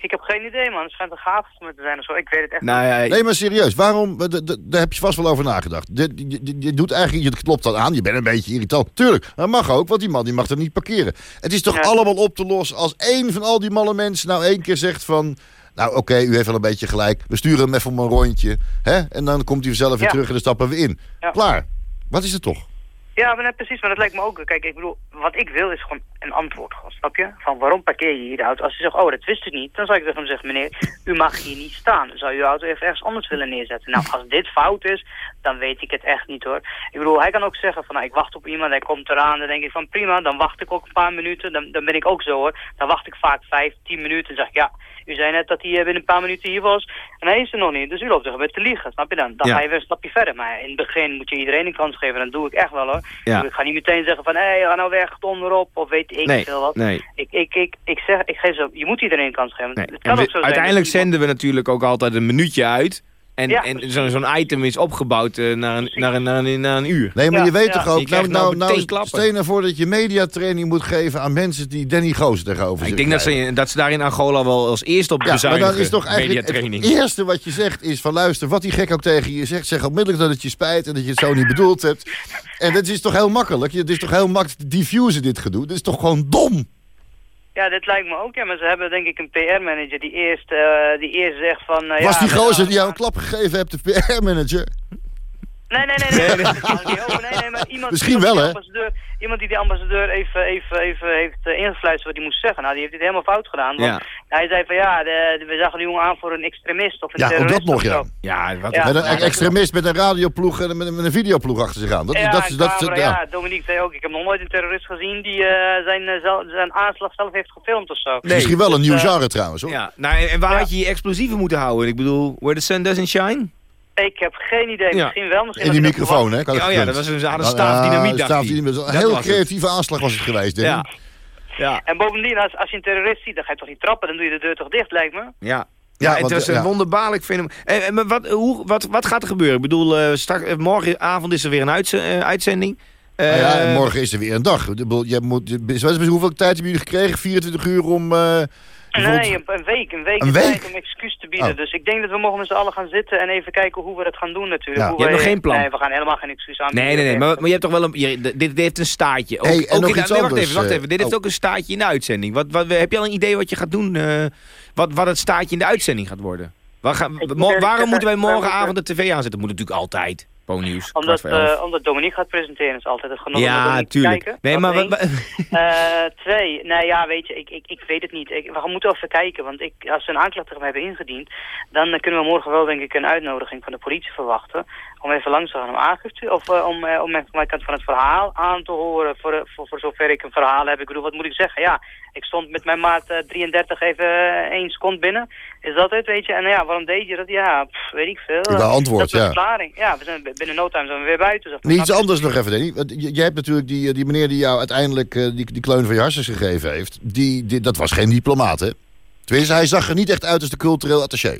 Ik heb geen idee man, het schijnt een gaaf te zijn of zo. Ik weet het echt Nou ja, Nee, maar serieus, waarom? Daar heb je vast wel over nagedacht. Je, je, je- je doet eigenlijk, je klopt dat aan, je bent een beetje irritant. Tuurlijk, dat mag ook, want die man die mag er niet parkeren. Het is toch Ja. allemaal op te lossen als één van al die malle mensen nou één keer zegt van... Nou oké, u heeft wel een beetje gelijk, we sturen hem even om een rondje. Hè? En dan komt hij zelf weer Ja. terug en dan stappen we in. Ja. Klaar. Wat is het toch? Ja, maar net precies, maar dat lijkt me ook. Kijk, ik bedoel, wat ik wil is gewoon een antwoord, snap je? Van waarom parkeer je hier de auto? Als hij zegt, oh, dat wist ik niet, dan zou ik tegen hem zeggen, meneer, u mag hier niet staan. Zou u uw auto even ergens anders willen neerzetten? Nou, als dit fout is, dan weet ik het echt niet hoor. Ik bedoel, hij kan ook zeggen van, nou, ik wacht op iemand, hij komt eraan, dan denk ik van, prima, dan wacht ik ook een paar minuten, dan, dan ben ik ook zo hoor. Dan wacht ik vaak vijf, tien minuten en zeg ik, ja, u zei net dat hij eh, binnen een paar minuten hier was en hij is er nog niet. Dus u loopt er met te liegen, snap je dan? Dan Ja. ga je weer een stapje verder. Maar in het begin moet je iedereen een kans geven. Dat doe ik echt wel hoor. Ja. Ik ga niet meteen zeggen van, hé, hey, ga nou weg, donder op, of weet ik Nee, veel wat. nee. Ik, ik, ik, ik zeg, ik geef zo, je moet iedereen een kans geven. Nee. Het kan ook zo zijn uiteindelijk zenden we natuurlijk ook altijd een minuutje uit. En, Ja, en zo'n zo'n item is opgebouwd eh, naar, een, naar, een, naar, een, naar een uur. Nee, maar Ja, je weet ja. toch ook, nou, nou nou, meteen nou klappen. stel je nou voor dat je mediatraining moet geven aan mensen die Danny Goos tegenover ik denk dat ze, dat ze daar in Angola wel als eerste op Ja, maar bezuinigen. dan is toch eigenlijk mediatraining. het eerste wat je zegt is van luister, wat die gek ook tegen je zegt, zeg onmiddellijk dat het je spijt en dat je het zo niet bedoeld hebt. En dat is toch heel makkelijk. Het is toch heel makkelijk te diffusen dit gedoe. Dit is toch gewoon dom. Ja, dit lijkt me ook. Ja, maar ze hebben denk ik een PR-manager die eerst, eh, die eerst zegt van... eh, Was ja, die gozer die jou een klap gegeven hebt, de PR-manager? Nee, nee, nee, nee. dat over. nee, nee maar iemand, Misschien iemand wel, hè? Iemand die de ambassadeur even, even, even heeft uh, ingefluisterd wat hij moest zeggen. Nou, die heeft dit helemaal fout gedaan. Want Ja. hij zei van ja, de, de- we zagen die jongen aan voor een extremist of een Ja, ook terrorist dat nog, ja. Ja, wat Ja. met een extremist met een radioploeg en met, een- met een videoploeg achter zich aan. Dat, ja, dat, en dat, camera, ja. ja, Dominique zei ook, ik heb nog nooit een terrorist gezien die eh, zijn, eh, zel- zijn aanslag zelf heeft gefilmd of zo. Misschien wel een Dus, nieuw eh, genre trouwens, hoor. Ja, nou, en, en waar had je je explosieven moeten houden? Ik bedoel, where the sun doesn't shine? Ik heb geen idee, Ja. misschien wel. Misschien In die microfoon, hè? Oh ja, gekund. dat was een, ze hadden Ja, staaf dynamiet, dacht staaf. Een Dat heel was het. creatieve aanslag was het geweest, denk Ja. ik. Ja, En bovendien, als, als je een terrorist ziet, dan ga je toch niet trappen, dan doe je de deur toch dicht, lijkt me. ja. Ja, Ja, het was een ja. wonderbaarlijk fenomeen. En, en, maar wat, hoe, wat, wat gaat er gebeuren? Ik bedoel, eh, straks, eh, morgenavond is er weer een uitze- eh, uitzending. Eh, Nou ja, en morgen is er weer een dag. Ik bedoel, Je moet, je- hoeveel tijd hebben jullie gekregen? 24 uur om... Nee, een, een week. Een week Een is week? tijd om excuus te bieden. Oh. Dus ik denk dat we mogen met z'n allen gaan zitten en even kijken hoe we dat gaan doen natuurlijk. Ja. Hoe Je hebt wij- nog geen plan? Nee, we gaan helemaal geen excuus aanbieden. Nee, nee, nee, maar, maar je hebt toch wel een... je- dit, dit heeft een staartje. Ook, Hey, en ook nog in iets nee, wacht anders, even, wacht eh, even. Dit heeft oh. ook een staartje in de uitzending. Wat, wat, heb je al een idee wat je gaat doen? eh, wat, wat het staartje in de uitzending gaat worden? Waar gaan- waarom moeten wij wij morgenavond de tv aanzetten? Moet natuurlijk altijd. Nieuws. Omdat, eh, omdat Dominique gaat presenteren is altijd het om naar ja, Dominique te kijken. Nee, maar... wat- Eh, twee, nou ja, weet je, ik, ik, ik weet het niet. Ik, we moeten even kijken, want ik, als ze een aanklacht tegen mij hebben ingediend, dan kunnen we morgen wel denk ik een uitnodiging van de politie verwachten. Om even langs te gaan om aangifte, of eh, om, eh, om mijn, mijn kant van het verhaal aan te horen, voor, eh, voor, voor zover ik een verhaal heb. Ik bedoel, wat moet ik zeggen? Ja, ik stond met mijn maat eh, 33 even één seconde binnen. Is dat het, weet je? En ja, waarom deed je dat? Ja, pff, weet ik veel. Wou antwoord, dat ja. verklaring. Ja, we zijn binnen no time zijn we weer buiten. zeg maar. Niet iets Snap je? anders nog even, Danny. Je- Jij hebt natuurlijk die, die meneer die jou uiteindelijk die, die kleun van je hartjes gegeven heeft. Die, die, dat was geen diplomaat, hè? Tenminste, hij zag er niet echt uit als de cultureel attaché.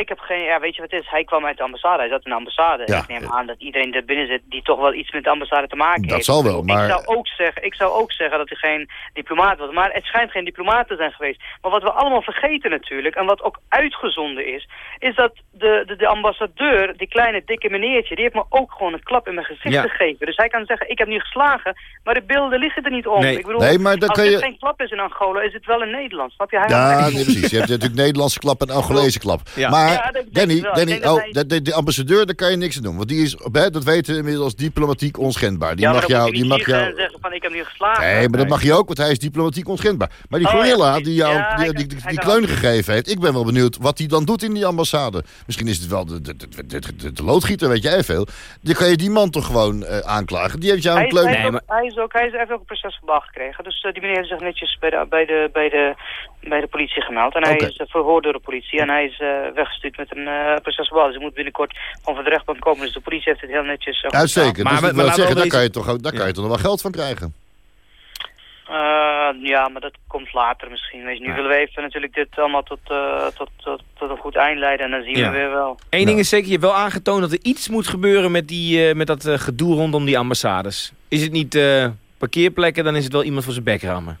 Ik heb geen, ja, weet je wat het is? Hij kwam uit de ambassade, hij zat in de ambassade. Ja. Ik neem aan dat iedereen er binnen zit die toch wel iets met de ambassade te maken Dat heeft. zal wel, maar- Ik zou, ook zeggen, ik zou ook zeggen dat hij geen diplomaat was. Maar het schijnt geen diplomaat te zijn geweest. Maar wat we allemaal vergeten natuurlijk, en wat ook uitgezonden is, is dat de, de, de ambassadeur, die kleine dikke meneertje, die heeft me ook gewoon een klap in mijn gezicht Ja. gegeven. Dus hij kan zeggen, ik heb niet geslagen, maar de beelden liggen er niet om. Nee. Ik bedoel, Nee, maar dan als kan het je- geen klap is in Angola, is het wel in Nederland. Snap je? Hij Ja, nee, precies. Je hebt natuurlijk Nederlandse klap en Angolese klap. Ja. Maar Ja, dat denk Danny, Danny oh, de, de, de ambassadeur, daar kan je niks aan doen. Want die is, hè, dat weten we inmiddels, diplomatiek onschendbaar. Die ja, mag jou... Die mag jou en zeggen van ik heb niet geslagen. Nee, maar dat mag je ook, want hij is diplomatiek onschendbaar. Maar die Oh, gorilla die jou die, die, die, kleun gegeven heeft, ik ben wel benieuwd wat hij dan doet in die ambassade. Misschien is het wel de, de, de, de, loodgieter, weet jij veel. Dan kan je die man toch gewoon eh, aanklagen. Die heeft jou een kleun... hij, is ook, hij, is ook, hij is- hij heeft ook een procesverbaal gekregen. Dus eh, die meneer heeft zich netjes bij de, bij de, bij de, bij de politie gemeld. En hij is eh, verhoord door de politie. En hij is eh, weggestuurd met een eh procesverbaal. Dus hij moet binnenkort gewoon voor de rechtbank komen. Dus de politie heeft het heel netjes... eh, Uitstekend. Maar dus wil laten zeggen, daar kan je toch, daar kan je toch nog wel geld van krijgen. Eh, ja, maar dat komt later misschien. Weet je. Nu willen we even natuurlijk dit allemaal tot, eh, tot, tot, tot een goed eind leiden. En dan zien Ja. we weer wel. Eén ding is zeker, je hebt wel aangetoond dat er iets moet gebeuren met, die, eh, met dat gedoe rondom die ambassades. Is het niet eh, parkeerplekken, dan is het wel iemand voor zijn bek rammen.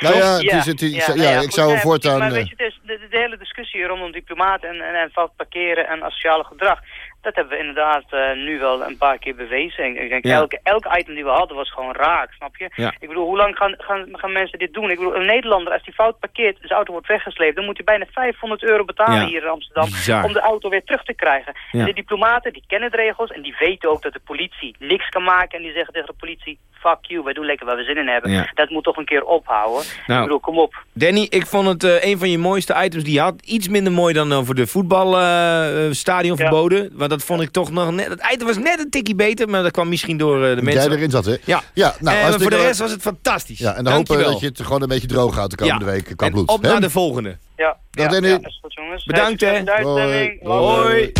Nou ja, het is, het is- ja, nou ik zou nee, voortaan... Maar eh, weet je, het is de, hele discussie rondom diplomaten en, en, en fout parkeren en asociale gedrag... dat hebben we inderdaad eh, nu wel een paar keer bewezen. Ik, denk, Ja. elke, elk item die we hadden was gewoon raak, snap je? Ja. Ik bedoel, hoe lang gaan, gaan, gaan mensen dit doen? Ik bedoel, een Nederlander, als die fout parkeert, zijn auto wordt weggesleept... dan moet hij bijna 500 euro betalen Ja. hier in Amsterdam... Bizar. om de auto weer terug te krijgen. Ja. De diplomaten, die kennen de regels en die weten ook dat de politie niks kan maken... en die zeggen tegen de politie, fuck you, wij doen lekker waar we zin in hebben. Dat moet toch een keer ophouden. Nou. Ik bedoel, kom op. Danny, ik vond het eh, een van je mooiste items die je had. Iets minder mooi dan over de voetbalstadion verboden. Dat vond ik toch nog net... Het item was net een tikkie beter, maar dat kwam misschien door eh, de dat mensen. jij erin zat, hè? Ja, Ja, nou, maar voor de rest was het fantastisch. Ja, en dan hopen we dat je het gewoon een beetje droog houdt de komende Ja. week qua En bloed. op naar de volgende. Ja, Dag, Danny. ja, dat is goed, jongens. Bedankt, hè. Hoi. Hoi.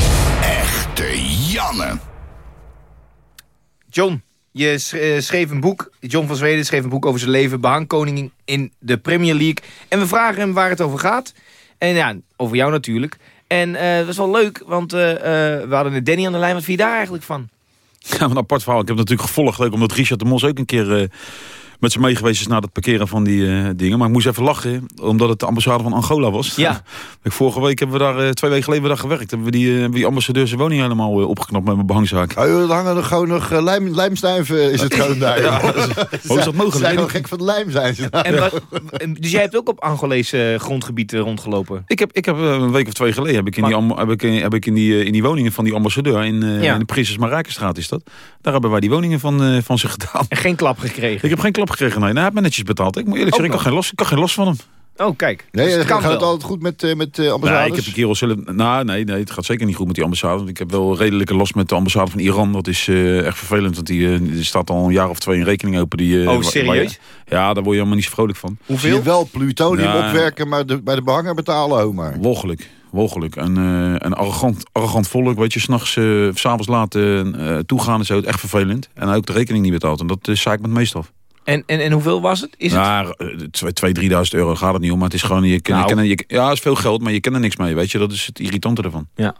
Echte Janne. John, je eh, schreef een boek. John van Zweden schreef een boek over zijn leven. Behangkoning in de Premier League. En we vragen hem waar het over gaat. En ja, over jou natuurlijk. En eh dat is wel leuk, want eh, eh, we hadden net Danny aan de lijn. Wat vind je daar eigenlijk van? Ja, een apart verhaal. Ik heb natuurlijk gevolgd, ook omdat Richard de Mos ook een keer met ze mee geweest is naar het parkeren van die eh, dingen. Maar ik moest even lachen, omdat het de ambassade van Angola was. Ja. ik, vorige week hebben we daar, eh, twee weken geleden we daar gewerkt. Hebben we die, eh, die ambassadeur zijn woning helemaal eh, opgeknapt met mijn behangzaak. Joh, er hangen er gewoon nog lijm, lijmstuiven, is het gewoon daar. Ja, hoe is dat zijn- mogelijk? Zijn gewoon gek van de lijm, zijn ze. nou, En wat, dus jij hebt ook op Angolese grondgebied rondgelopen? Ik heb, ik heb een week of twee geleden heb ik in die, heb ik, in- heb ik in die, in die woningen van die ambassadeur in, Ja. in de Prinses Marijkenstraat is dat. Daar hebben wij die woningen van, eh, van ze gedaan. En geen klap gekregen? Ik heb geen klap gekregen, nee. Nou, hij heeft me netjes betaald. Ik moet eerlijk Ook zeggen, ik kan, geen last, ik kan geen last van hem. Oh, kijk. Nee, Dus het gaat het altijd goed met, eh, met eh, ambassades? Nee, ik heb die kerel zelf... Nou, nee, nee, het gaat zeker niet goed met die ambassade. Want ik heb wel redelijke last met de ambassade van Iran. Dat is eh, echt vervelend, want die, eh, er staat al een jaar of twee een rekening open. Die, eh, Oh, serieus? je- ja, daar word je helemaal niet zo vrolijk van. Zie je wel plutonium Ja. opwerken, maar de, bij de behanger betalen, ho maar. Walgelijk, walgelijk. En, eh een arrogant, arrogant volk, weet je, s'nachts, eh, s s'avonds laat toegaan en zo. Echt vervelend. En ook de rekening niet betaald. En dat is zaak met het meest af. En, en, en hoeveel was het? Is het? Ja, 2, 3.000 euro gaat het niet om. Maar het is gewoon, je, ken- je, Nou. je, ja, het is veel geld, maar je kent er niks mee. Weet je, dat is het irritante ervan. Ja.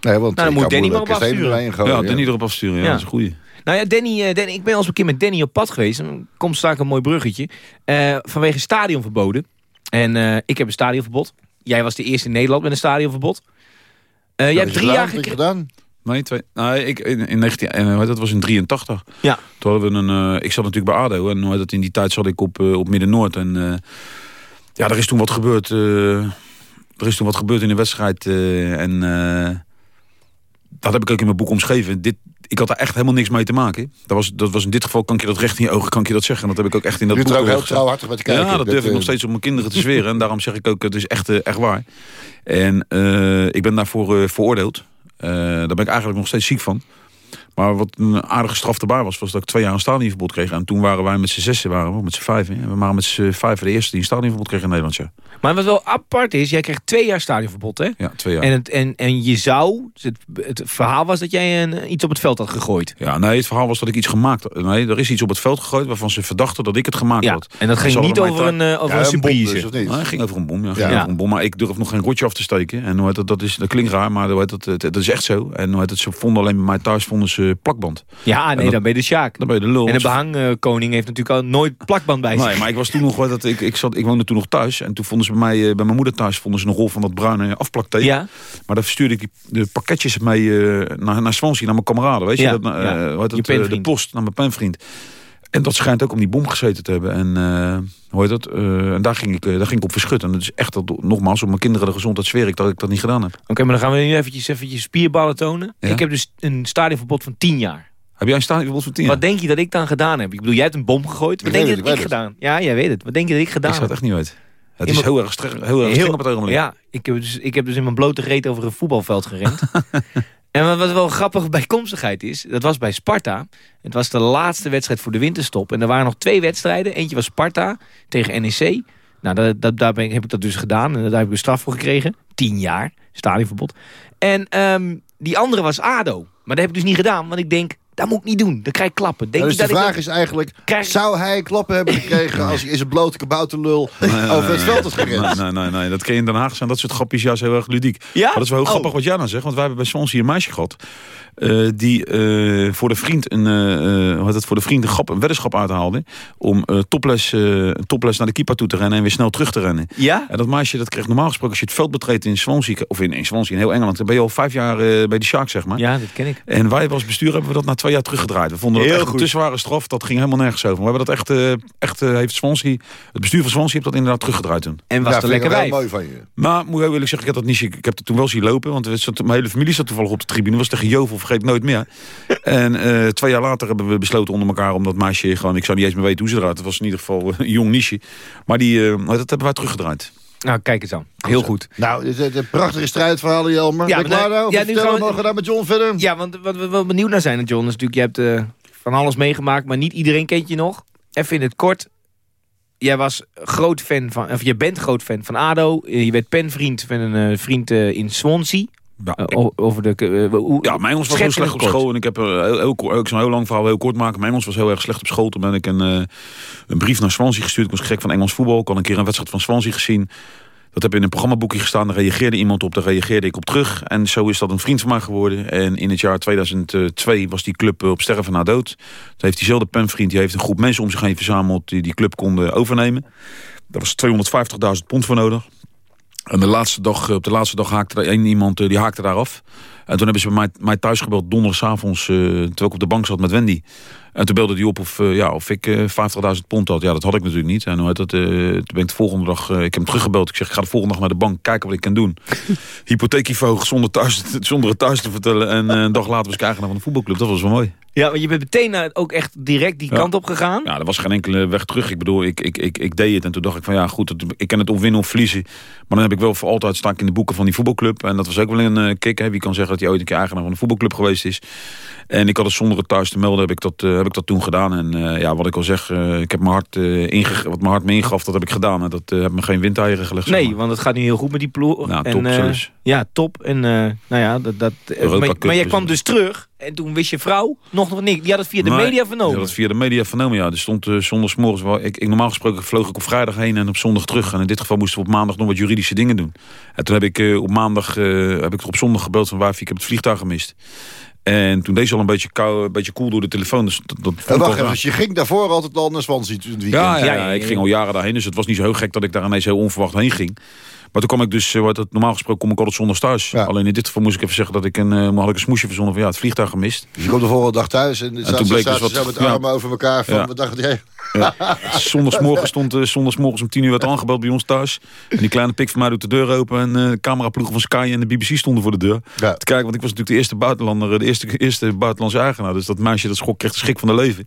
Nee, want dan ik moet kan Danny moeilijk maar op een steen afsturen. gooien, ja, ja. Danny erop afsturen. Ja, Ja. dat is een goeie. Nou ja, Danny, eh, Danny, ik ben al eens een keer met Danny op pad geweest. En komt straks een mooi bruggetje. Eh, vanwege stadionverboden. En eh, ik heb een stadionverbod. Jij was de eerste in Nederland met een stadionverbod. Eh, jij Wat hebt drie gedaan? jaar gekregen. Nee, twee, nee ik, in, in 19, en, hoe dat was in 83. Ja. Toen hadden we een, eh, ik zat natuurlijk bij ADO. En dat, in die tijd zat ik op, eh, op Midden-Noord. En eh, ja, er is toen wat gebeurd. eh, er is toen wat gebeurd in de wedstrijd. eh, en eh, dat heb ik ook in mijn boek omschreven. Dit, ik had daar echt helemaal niks mee te maken. Dat was, dat was in dit geval, kan ik je dat recht in je ogen kan ik je dat zeggen. En dat heb ik ook echt in dat boek ook eh, heel trouwhartig met kijken. Ja, dat durf ik eh, nog steeds op mijn kinderen te zweren. En daarom zeg ik ook, het is echt, eh, echt waar. En eh, ik ben daarvoor eh, veroordeeld. Eh, daar ben ik eigenlijk nog steeds ziek van. Maar wat een aardige straf erbij was, was dat ik twee jaar een stadionverbod kreeg. En toen waren wij met z'n zessen, waren we, met z'n vijven. En we waren met z'n vijven de eerste die een stadionverbod kreeg in Nederland. Ja, Maar wat wel apart is, jij kreeg twee jaar stadionverbod, hè? ja twee jaar. En, het, en, en je zou, het, het verhaal was dat jij een, iets op het veld had gegooid. Ja, nee, het verhaal was dat ik iets gemaakt had. Nee, er is iets op het veld gegooid waarvan ze verdachten dat ik het gemaakt Ja, had. en dat ging niet over een, eh, over Ja, een een bom surprise. dus, of niet? Nee, het ging over een bom. Ja, ging Ja. over een bom. Maar ik durf nog geen rotje af te steken. En hoe heet dat, dat, is, dat klinkt raar, maar hoe heet dat, het- dat is echt zo. En hoe heet het, ze vonden alleen bij mij thuis vonden ze plakband. Ja, nee, dat- dan ben je de Sjaak. Dan ben je de lul. En de behangkoning heeft natuurlijk al nooit plakband bij zich. Nee, maar ik was toen nog wat dat ik, ik zat, ik woonde toen nog thuis en toen vonden ze bij mij eh, bij mijn moeder thuis vonden ze een rol van dat bruine afplaktape. Ja. Maar dan verstuurde ik die, de pakketjes mee eh, naar, naar Swansea, naar mijn kameraden, weet je? Ja, dat, eh, ja. Je eh, de post naar mijn penvriend. En dat schijnt ook om die bom gezeten te hebben. En eh, hoe heet dat? Eh, en daar ging, ik, eh, daar ging ik op verschutten. En dat is echt, dat, nogmaals, op mijn kinderen de gezondheid zweer ik dat ik dat niet gedaan heb. Oké, maar dan gaan we nu eventjes, eventjes spierballen tonen. Ja. Ik heb dus een stadionverbod van 10 jaar. Heb jij een stadionverbod van tien jaar? Wat denk je dat ik dan gedaan heb? Ik bedoel, jij hebt een bom gegooid. Wat Ik denk je weet dat het, ik gedaan? Ja, jij weet het. Wat denk je dat ik gedaan Ik zou het heb? echt niet weten. Het is heel erg streng, heel erg streng op het ogenblik. Ja, ik heb, dus, ik heb dus in mijn blote reet over een voetbalveld gerend. en wat, wel grappige bijkomstigheid is, dat was bij Sparta. Het was de laatste wedstrijd voor de winterstop. En er waren nog twee wedstrijden. Eentje was Sparta tegen NEC. Nou, dat, dat, daar ben ik, heb ik dat dus gedaan. En daar heb ik een straf voor gekregen. Tien jaar, stadionverbod. En ehm, die andere was ADO. Maar dat heb ik dus niet gedaan, want ik denk... Dat moet ik niet doen, dan krijg ik klappen. Denk Ja, je dus de dat vraag is eigenlijk, Krijg- zou hij klappen hebben gekregen als hij in zijn blote kabouterlul over het veld is gerend? Nee, nee, nee, nee, dat ken je in Den Haag zijn dat soort grapjes juist heel erg ludiek. Ja? Maar dat is wel heel Oh. grappig wat jij nou zegt. Want wij hebben bij Swansea een meisje gehad. eh, die eh, voor, de vriend een, eh, eh, hoe het, voor de vriend een, grap, een weddenschap uithaalde. Om eh, topless, eh, topless naar de keeper toe te rennen en weer snel terug te rennen. Ja? En dat meisje dat kreeg normaal gesproken als je het veld betreedt in Swansea. Of in, in Swansea in heel Engeland. Dan ben je al vijf jaar eh, bij de Sharks zeg maar. Ja, dat ken ik. En wij als bestuur hebben we dat na twee jaar teruggedraaid. We vonden dat Heel echt goed. een te zware straf. Dat ging helemaal nergens over. We hebben dat echt, eh, echt eh, heeft Swansea, het bestuur van Swansea heeft dat inderdaad teruggedraaid toen. En was Ja, lekker wel wijf. mooi van je. Maar moet ik eerlijk zeggen, ik heb dat niet. Ik heb het toen wel zien lopen, want we zat, mijn hele familie zat toevallig op de tribune. Was tegen Jovel, vergeet ik nooit meer. En eh, twee jaar later hebben we besloten onder elkaar om dat meisje gewoon. Ik zou niet eens meer weten hoe ze eruit. Het was in ieder geval een jong niche. Maar die, eh, dat hebben wij teruggedraaid. Nou, kijk eens aan. Heel goed. Nou, dit is een prachtige strijdverhalen, Jelmer. Ja, maar nou- ja, nu gaan we- mogen we daar met John verder? Ja, want wat we wel benieuwd naar zijn, John, is natuurlijk... je hebt eh, van alles meegemaakt, maar niet iedereen kent je nog. Even in het kort. Jij was groot fan van, of je bent groot fan van ADO. Je werd penvriend van een eh, vriend eh, in Swansea. Ja, Eh, o- over de... eh, hoe- Ja, mijn Engels was heel slecht op kort. school. En ik heb er heel, ik zal een heel lang verhaal heel kort maken. Mijn Engels was heel erg slecht op school. Toen ben ik een, eh, een brief naar Swansea gestuurd. Ik was gek van Engels voetbal. Ik had een keer een wedstrijd van Swansea gezien. Dat heb in een programmaboekje gestaan. Daar reageerde iemand op, daar reageerde ik op terug. En zo is dat een vriend van mij geworden. En in het jaar 2002 was die club op sterven na dood. Toen heeft diezelfde penvriend, die heeft een groep mensen om zich heen verzameld... die die club konden overnemen. Daar was 250.000 pond voor nodig. En de laatste dag, op de laatste dag haakte er één iemand die haakte daar af. En toen hebben ze mij, mij thuis gebeld donderdagavonds... Uh, terwijl ik op de bank zat met Wendy. En toen belde hij op of, uh, ja, of ik uh, 50.000 pond had. Ja, dat had ik natuurlijk niet. En hoe heet dat, toen ben ik de volgende dag... ik heb hem teruggebeld. Ik zeg, ik ga de volgende dag naar de bank kijken wat ik kan doen. Hypotheekje verhogen zonder, thuis, zonder het thuis te vertellen. En een dag later was ik eigenaar van de voetbalclub. Dat was wel mooi. Ja, maar je bent meteen ook echt direct die Ja. kant op gegaan. Ja, er was geen enkele weg terug. Ik bedoel, ik, ik, ik, ik deed het en toen dacht ik van ja, goed, het- ik kan het of winnen of verliezen. Maar dan heb ik wel voor altijd sta ik in de boeken van die voetbalclub. En dat was ook wel een eh, kick. Hè. Wie kan zeggen dat hij ooit een keer eigenaar van een voetbalclub geweest is. En ik had het zonder het thuis te melden, heb ik dat, eh, heb ik dat toen gedaan. En eh, ja, wat ik al zeg, eh, ik heb mijn hart, eh, wat mijn hart me ingaf, dat heb ik gedaan. En dat eh, heeft me geen windeieren gelegd. zeg Nee, maar. want het gaat nu heel goed met die ploeg. Nou, en, top eh. Ja, top. En eh, nou ja, dat... dat eh, maar, maar jij kwam dus terug en toen wist je vrouw nog nog niks. Die had het via de Nee, media vernomen. Ja, dat via de media vernomen, ja. Er stond uh, zondagsmorgens... Wel, ik, ik, normaal gesproken vloog ik op vrijdag heen en op zondag terug. En in dit geval moesten we op maandag nog wat juridische dingen doen. En toen heb ik uh, op maandag... Uh, heb ik er op zondag gebeld van waar ik heb het vliegtuig gemist. En toen deed ze al een beetje, kou, een beetje koel door de telefoon. Dus dat, wacht even, dus je ging daarvoor altijd al naar Swansea het weekend? Ja, ja, ja, ik ging al jaren daarheen. Dus het was niet zo heel gek dat ik daar ineens heel onverwacht heen ging. Maar toen kwam ik dus, uh, het, normaal gesproken kom ik altijd zondags thuis. Alleen in dit geval moest ik even zeggen dat ik een, uh, had ik een smoesje verzonnen van ja, het vliegtuig gemist. Dus je komt de volgende dag thuis en, en toen bleek dus wat, met armen over elkaar van, Ja. wat dacht jij? Ja. Zondagsmorgen stond uh, zondagsmorgens om tien uur werd aangebeld bij ons thuis. En die kleine pik van mij doet de deur open. En uh, de cameraploegen van Sky en de BBC stonden voor de deur. Ja. Te kijken, want ik was natuurlijk de eerste buitenlander, de eerste, eerste buitenlandse eigenaar. Dus dat meisje dat schok kreeg de schrik van de leven.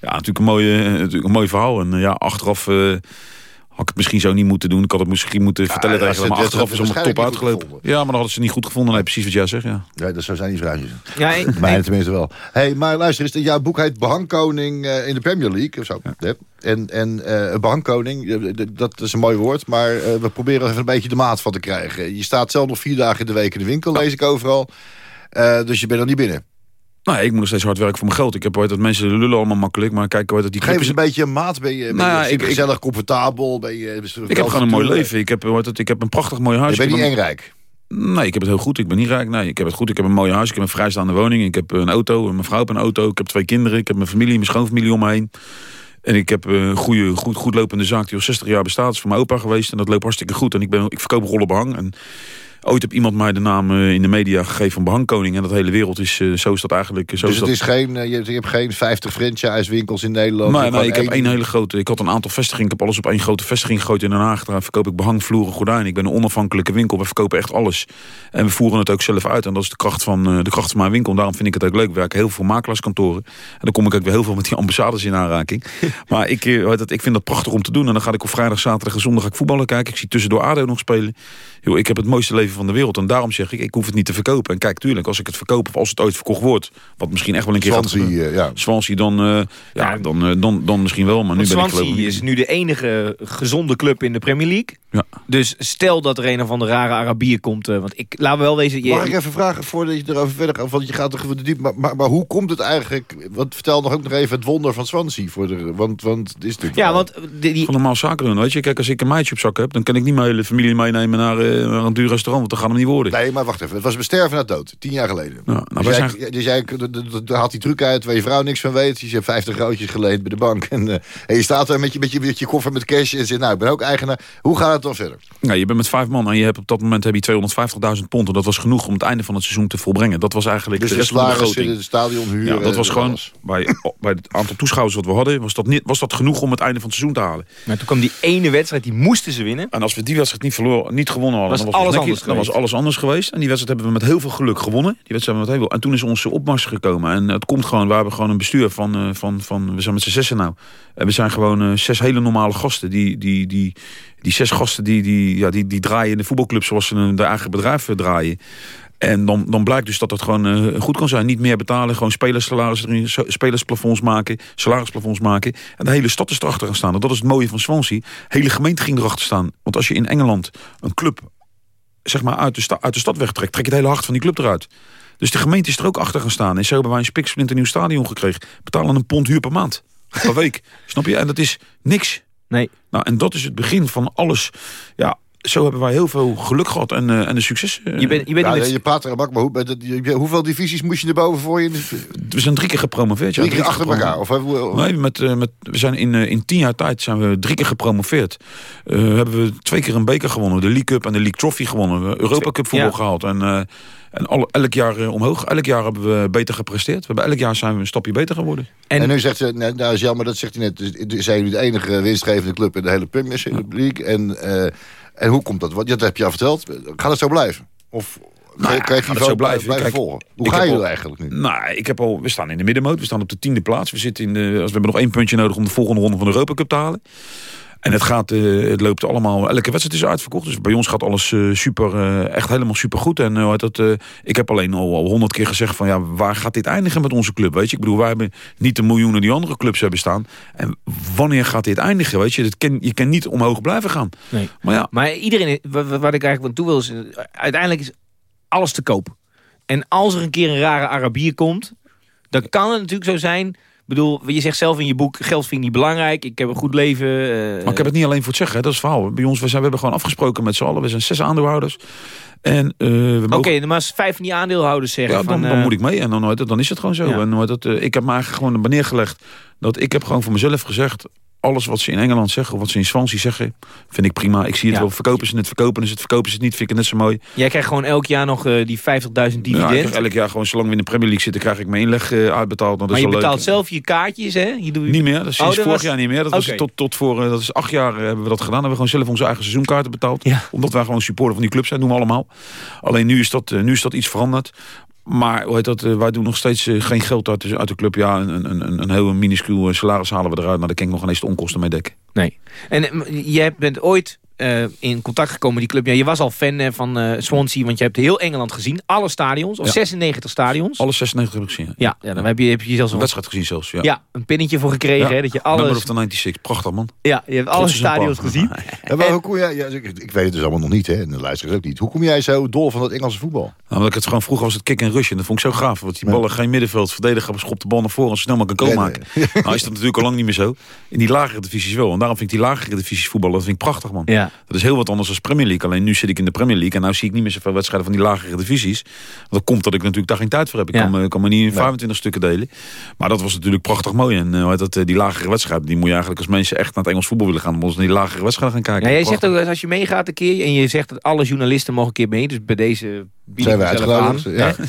Ja, natuurlijk een, mooie, natuurlijk een mooi verhaal. En uh, ja, achteraf uh, had ik het misschien zo niet moeten doen. Ik had het misschien moeten ja, vertellen tegen hem. Maar achteraf is allemaal top uitgelopen. Ja, maar dan hadden ze niet goed gevonden. Nee, precies wat jij zegt, ja. Nee, dat zou zijn die vraagjes. Ja, ik, tenminste wel. hey, maar luister eens, jouw boek heet Behangkoning uh, in de Premier League. Of zo. Ja. En, en uh, behangkoning, dat is een mooi woord. Maar uh, we proberen even een beetje de maat van te krijgen. Je staat zelf nog vier dagen in de week in de winkel, lees ik overal. Uh, dus je bent er niet binnen. Nou, ik moet nog steeds hard werken voor mijn geld. Ik heb ooit dat mensen lullen allemaal makkelijk, maar kijk ooit dat die. Geef eens een beetje een maat. Ben je, ben nou, je ik, gezellig, ik, comfortabel? Ben je, ik heb gewoon een mooi leven. Ik heb, ooit, ik heb een prachtig mooi huis. Je bent niet eng rijk. Nee, ik heb het heel goed. Ik ben niet rijk. Nee, ik heb het goed. Ik heb een mooi huis. Ik heb een vrijstaande woning. Ik heb een auto. Mijn vrouw heeft een auto. Ik heb twee kinderen. Ik heb mijn familie, mijn schoonfamilie om me heen. En ik heb een goede, goed, goed lopende zaak die al 60 jaar bestaat. Dat is voor mijn opa geweest. En dat loopt hartstikke goed. En ik, ben, ik verkoop rollen behang. En ooit heb iemand mij de naam uh, in de media gegeven van behangkoning. En dat hele wereld is, uh, zo is dat eigenlijk. Zo dus is het dat... is geen, je, hebt geen 50 franchise-winkels in Nederland? Nee, nee ik heb één hele grote. Ik had een aantal vestigingen. Ik heb alles op één grote vestiging gegooid in Den Haag. Daar verkoop ik behang, vloeren, gordijnen. Ik ben een onafhankelijke winkel. We verkopen echt alles. En we voeren het ook zelf uit. En dat is de kracht van, de kracht van mijn winkel. En daarom vind ik het ook leuk. We werken heel veel makelaarskantoren. En dan kom ik ook weer heel veel met die ambassades in aanraking. maar ik, ik vind dat prachtig om te doen. En dan ga ik op vrijdag, zaterdag en zondag ga ik voetballen kijken. Ik zie tussendoor ADO nog spelen. Yo, ik heb het mooiste leven van de wereld. En daarom zeg ik, ik hoef het niet te verkopen. En kijk, tuurlijk, als ik het verkoop of als het ooit verkocht wordt... wat misschien echt wel een keer Swansea, gaat uh, ja. Swansea, dan, uh, ja, dan, uh, dan, dan misschien wel. Maar nu ben ik Swansea geloof is nu de enige gezonde club in de Premier League. Ja. Dus stel dat er een van de rare Arabier komt... Uh, want ik, laat wel wezen... Je, Mag ik even vragen, voordat je erover verder gaat... want je gaat toch diep... Maar, maar, maar, hoe komt het eigenlijk... Want vertel nog ook nog even het wonder van Swansea. Voor de, want, want het is natuurlijk Ja, wel- want... Die, die, Gewoon normaal zaken doen, weet je. Kijk, als ik een meidje op zak heb... dan kan ik niet mijn hele familie meenemen naar, uh, naar een duur restaurant... want dat gaat hem niet worden. Nee, maar wacht even. Het was besterven na dood. Tien jaar geleden. Ja, nou, dus, jij, zijn- dus jij daar had die truc uit waar je vrouw niks van weet. Dus je hebt 50 roodjes geleend bij de bank. En, uh, en je staat daar met je, met, je, met je koffer met cash en zegt... nou, ik ben ook eigenaar. Hoe gaat het dan verder? Ja, je bent met vijf man en je hebt op dat moment heb je 250.000 pond. En dat was genoeg om het einde van het seizoen te volbrengen. Dat was eigenlijk Dus de de rest van de begroting. de stadionhuur... Ja, dat was gewoon, alles. bij, bij het aantal toeschouwers wat we hadden, was dat, niet, was dat genoeg om het einde van het seizoen te halen. maar toen kwam die ene wedstrijd, die moesten ze winnen. En als we die wedstrijd niet, verloren, niet gewonnen hadden, Was dan was, alles het anders dan was geweest. alles anders geweest. En die wedstrijd hebben we met heel veel geluk gewonnen. Die wedstrijd hebben we met heel veel. En toen is onze opmars gekomen. En het komt gewoon, we hebben gewoon een bestuur van, uh, van, van we zijn met z'n zessen nou. En we zijn gewoon uh, zes hele normale gasten. Die, die, die, die zes gasten die, die, ja, die, die draaien in de voetbalclub zoals ze hun eigen bedrijf uh, draaien. En dan, dan blijkt dus dat het gewoon uh, goed kan zijn. Niet meer betalen, gewoon erin, spelersplafonds maken, salarisplafonds maken. En de hele stad is erachter gaan staan. Dat is het mooie van Swansea. Hele gemeente ging erachter staan. Want als je in Engeland een club zeg maar, uit, de uit de stad wegtrekt, trek je het hele hart van die club eruit. Dus de gemeente is er ook achter gaan staan. En zo hebben wij een spiksplinter nieuw stadion gekregen. Betalen een pond huur per maand. Per week. Snap je? En dat is niks. Nee. Nou, en dat is het begin van alles. Ja, zo hebben wij heel veel geluk gehad en, uh, en een succes. Uh, je, bent, je, bent ja, met... je praat er maar hoe, hoeveel divisies moest je erboven voor je? We zijn drie keer gepromoveerd. Drie keer achter elkaar? Of, nee, met, uh, met, we zijn in, in tien jaar tijd zijn we drie keer gepromoveerd. hebben we twee keer een beker gewonnen. De League Cup en de League Trophy gewonnen. We Europa Cup voetbal ja. gehaald. En en elk jaar uh, omhoog. Elk jaar hebben we beter gepresteerd. We hebben elk jaar zijn we een stapje beter geworden. En, en nu zegt ze, nou, dat is jammer, dat zegt hij net. Dus, zijn jullie de enige winstgevende club in de hele Premier League. En, uh, en hoe komt dat? Wat, dat heb je al verteld. Gaat het zo blijven? Of nou, krijg je zo blijven, blijven Kijk, volgen? Hoe ga je er eigenlijk nu? Nou, ik heb al, we staan in de middenmoot. We staan op de tiende plaats. We, zitten in de, we hebben nog één puntje nodig om de volgende ronde van de Europa Cup te halen. En het, gaat, uh, het loopt allemaal, elke wedstrijd is uitverkocht. Dus bij ons gaat alles uh, super, uh, echt helemaal super goed. En dat, ik heb alleen al honderd keer gezegd van ja, waar gaat dit eindigen met onze club? Weet je, ik bedoel, wij hebben niet de miljoenen die andere clubs hebben staan. En wanneer gaat dit eindigen? Weet je, dat ken, je kan niet omhoog blijven gaan. Nee. Maar ja. Maar iedereen, wat, wat ik eigenlijk van toe wil, is uiteindelijk is alles te koop. En als er een keer een rare Arabier komt, dan kan het natuurlijk zo zijn bedoel, je zegt zelf in je boek, geld vind ik niet belangrijk. Ik heb een goed leven. Uh... Maar ik heb het niet alleen voor het zeggen, hè. dat is het verhaal. Bij ons, we, zijn, we hebben gewoon afgesproken met z'n allen. We zijn zes aandeelhouders. En, uh, mogen... Oké, okay, maar als vijf van die aandeelhouders zeggen ja, dan, van, dan moet ik mee en dan, dan is het gewoon zo. Ja. En, dat, ik heb eigenlijk gewoon neergelegd dat ik heb gewoon voor mezelf gezegd alles wat ze in Engeland zeggen, of wat ze in Swansea zeggen, vind ik prima. Ik zie het ja. wel. Verkopen ze het, verkopen ze het, verkopen ze het niet, vind ik het net zo mooi. Jij krijgt gewoon elk jaar nog uh, die 50.000 dividend? Ja, ik elk jaar gewoon, zolang we in de Premier League zitten, krijg ik mijn inleg uh, uitbetaald. Dat maar is je betaalt leuk. zelf je kaartjes, hè? Je doet... Niet meer, dat is sinds oh, vorig was... jaar niet meer. Dat okay. was tot, tot voor, uh, dat is acht jaar hebben we dat gedaan. Hebben we gewoon zelf onze eigen seizoenkaarten betaald. Ja. Omdat wij gewoon supporter van die club zijn, doen we allemaal. Alleen nu is dat, nu is dat iets veranderd. Maar hoe heet dat, uh, wij doen nog steeds uh, geen geld uit de, uit de club. Ja, een, een, een, heel minuscuul salaris halen we eruit. Maar daar kan ik nog ineens de onkosten mee dekken. Nee. En jij bent ooit in contact gekomen met die club. Ja, je was al fan van Swansea, want je hebt heel Engeland gezien. Alle stadions, of ja. 96 stadions. Alle 96 heb ik gezien. Ja, ja dan heb je, heb je zelfs een wedstrijd gezien zelfs. Ja, ja een pinnetje voor gekregen. Hè, dat je alles... Number of the 96, prachtig man. Ja, je hebt alle stadions gezien. Ja, maar hoe kom jij, ja, ik, ik weet het dus allemaal nog niet, hè, en de luisteraars ook niet. Hoe kom jij zo dol van dat Engelse voetbal? Nou, omdat ik het gewoon vroeger was het kick en rush. En dat vond ik zo gaaf. Want die ballen geen middenveld, verdediger schopt de bal naar voren en zo snel maar kan goal maken. nou is dat natuurlijk al lang niet meer zo. In die lagere divisies wel. En daarom vind ik die lagere divisies voetballen, dat vind ik prachtig man. Ja. Dat is heel wat anders dan Premier League. Alleen nu zit ik in de Premier League en nou zie ik niet meer zoveel wedstrijden van die lagere divisies. Dat komt dat ik natuurlijk daar geen tijd voor heb. Ik Ja. kan, me, kan me niet in 25 stukken delen. Maar dat was natuurlijk prachtig mooi. En uh, dat, uh, die lagere wedstrijden, die moet je eigenlijk als mensen echt naar het Engels voetbal willen gaan, ze naar die lagere wedstrijden gaan kijken. Ja, jij zegt ook als je meegaat een keer en je zegt dat alle journalisten mogen een keer mee. Dus bij deze bied Zijn ik we mezelf aan.